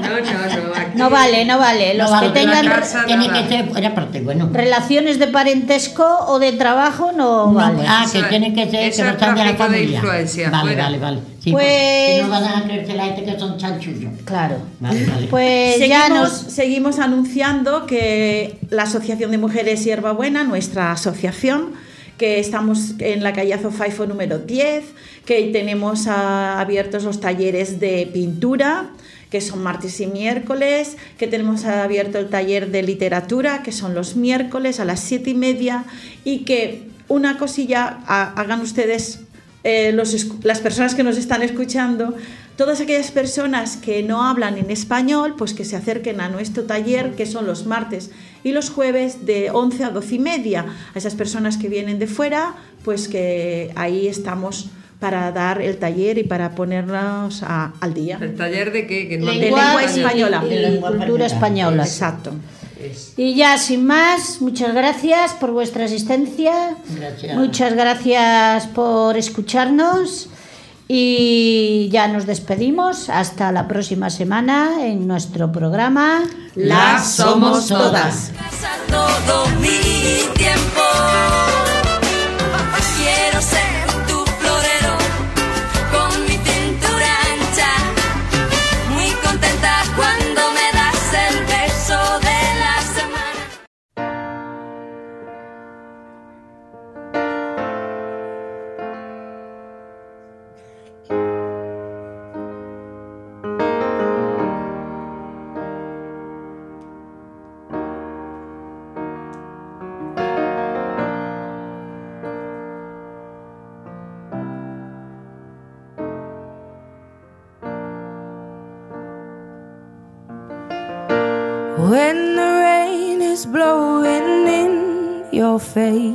No, no, no. aquí- No vale, no vale. Los No vale, que tengan Tiene que ser, por aparte, bueno. relaciones de parentesco o de trabajo no, No, vale. ah, que tiene que ser que no de la influencia, vale, vale, vale. Sí, Pues- no van a creerse la gente que son chanchullos. Claro. Vale, vale. Pues seguimos, ya nos seguimos anunciando que la Asociación de Mujeres Hierbabuena, nuestra asociación, que estamos en la calle Azofaifo número 10, que tenemos abiertos los talleres de pintura, que son martes y miércoles, que tenemos abierto el taller de literatura, que son los miércoles a las siete y media, y que una cosilla ha- hagan ustedes eh, los escu- las personas que nos están escuchando, todas aquellas personas que no hablan en español, pues que se acerquen a nuestro taller, que son los martes y los jueves de 11 a 12 y media. A esas personas que vienen de fuera, pues que ahí estamos para dar el taller y para ponernos a- al día. ¿El taller de qué? Que no De lengua española. y, De lengua cultura española. Exacto. Es- Y ya sin más, muchas gracias por vuestra asistencia. Gracias. Muchas gracias por escucharnos y ya nos despedimos hasta la próxima semana en nuestro programa Las somos todas. Casa todo mi tiempo. Face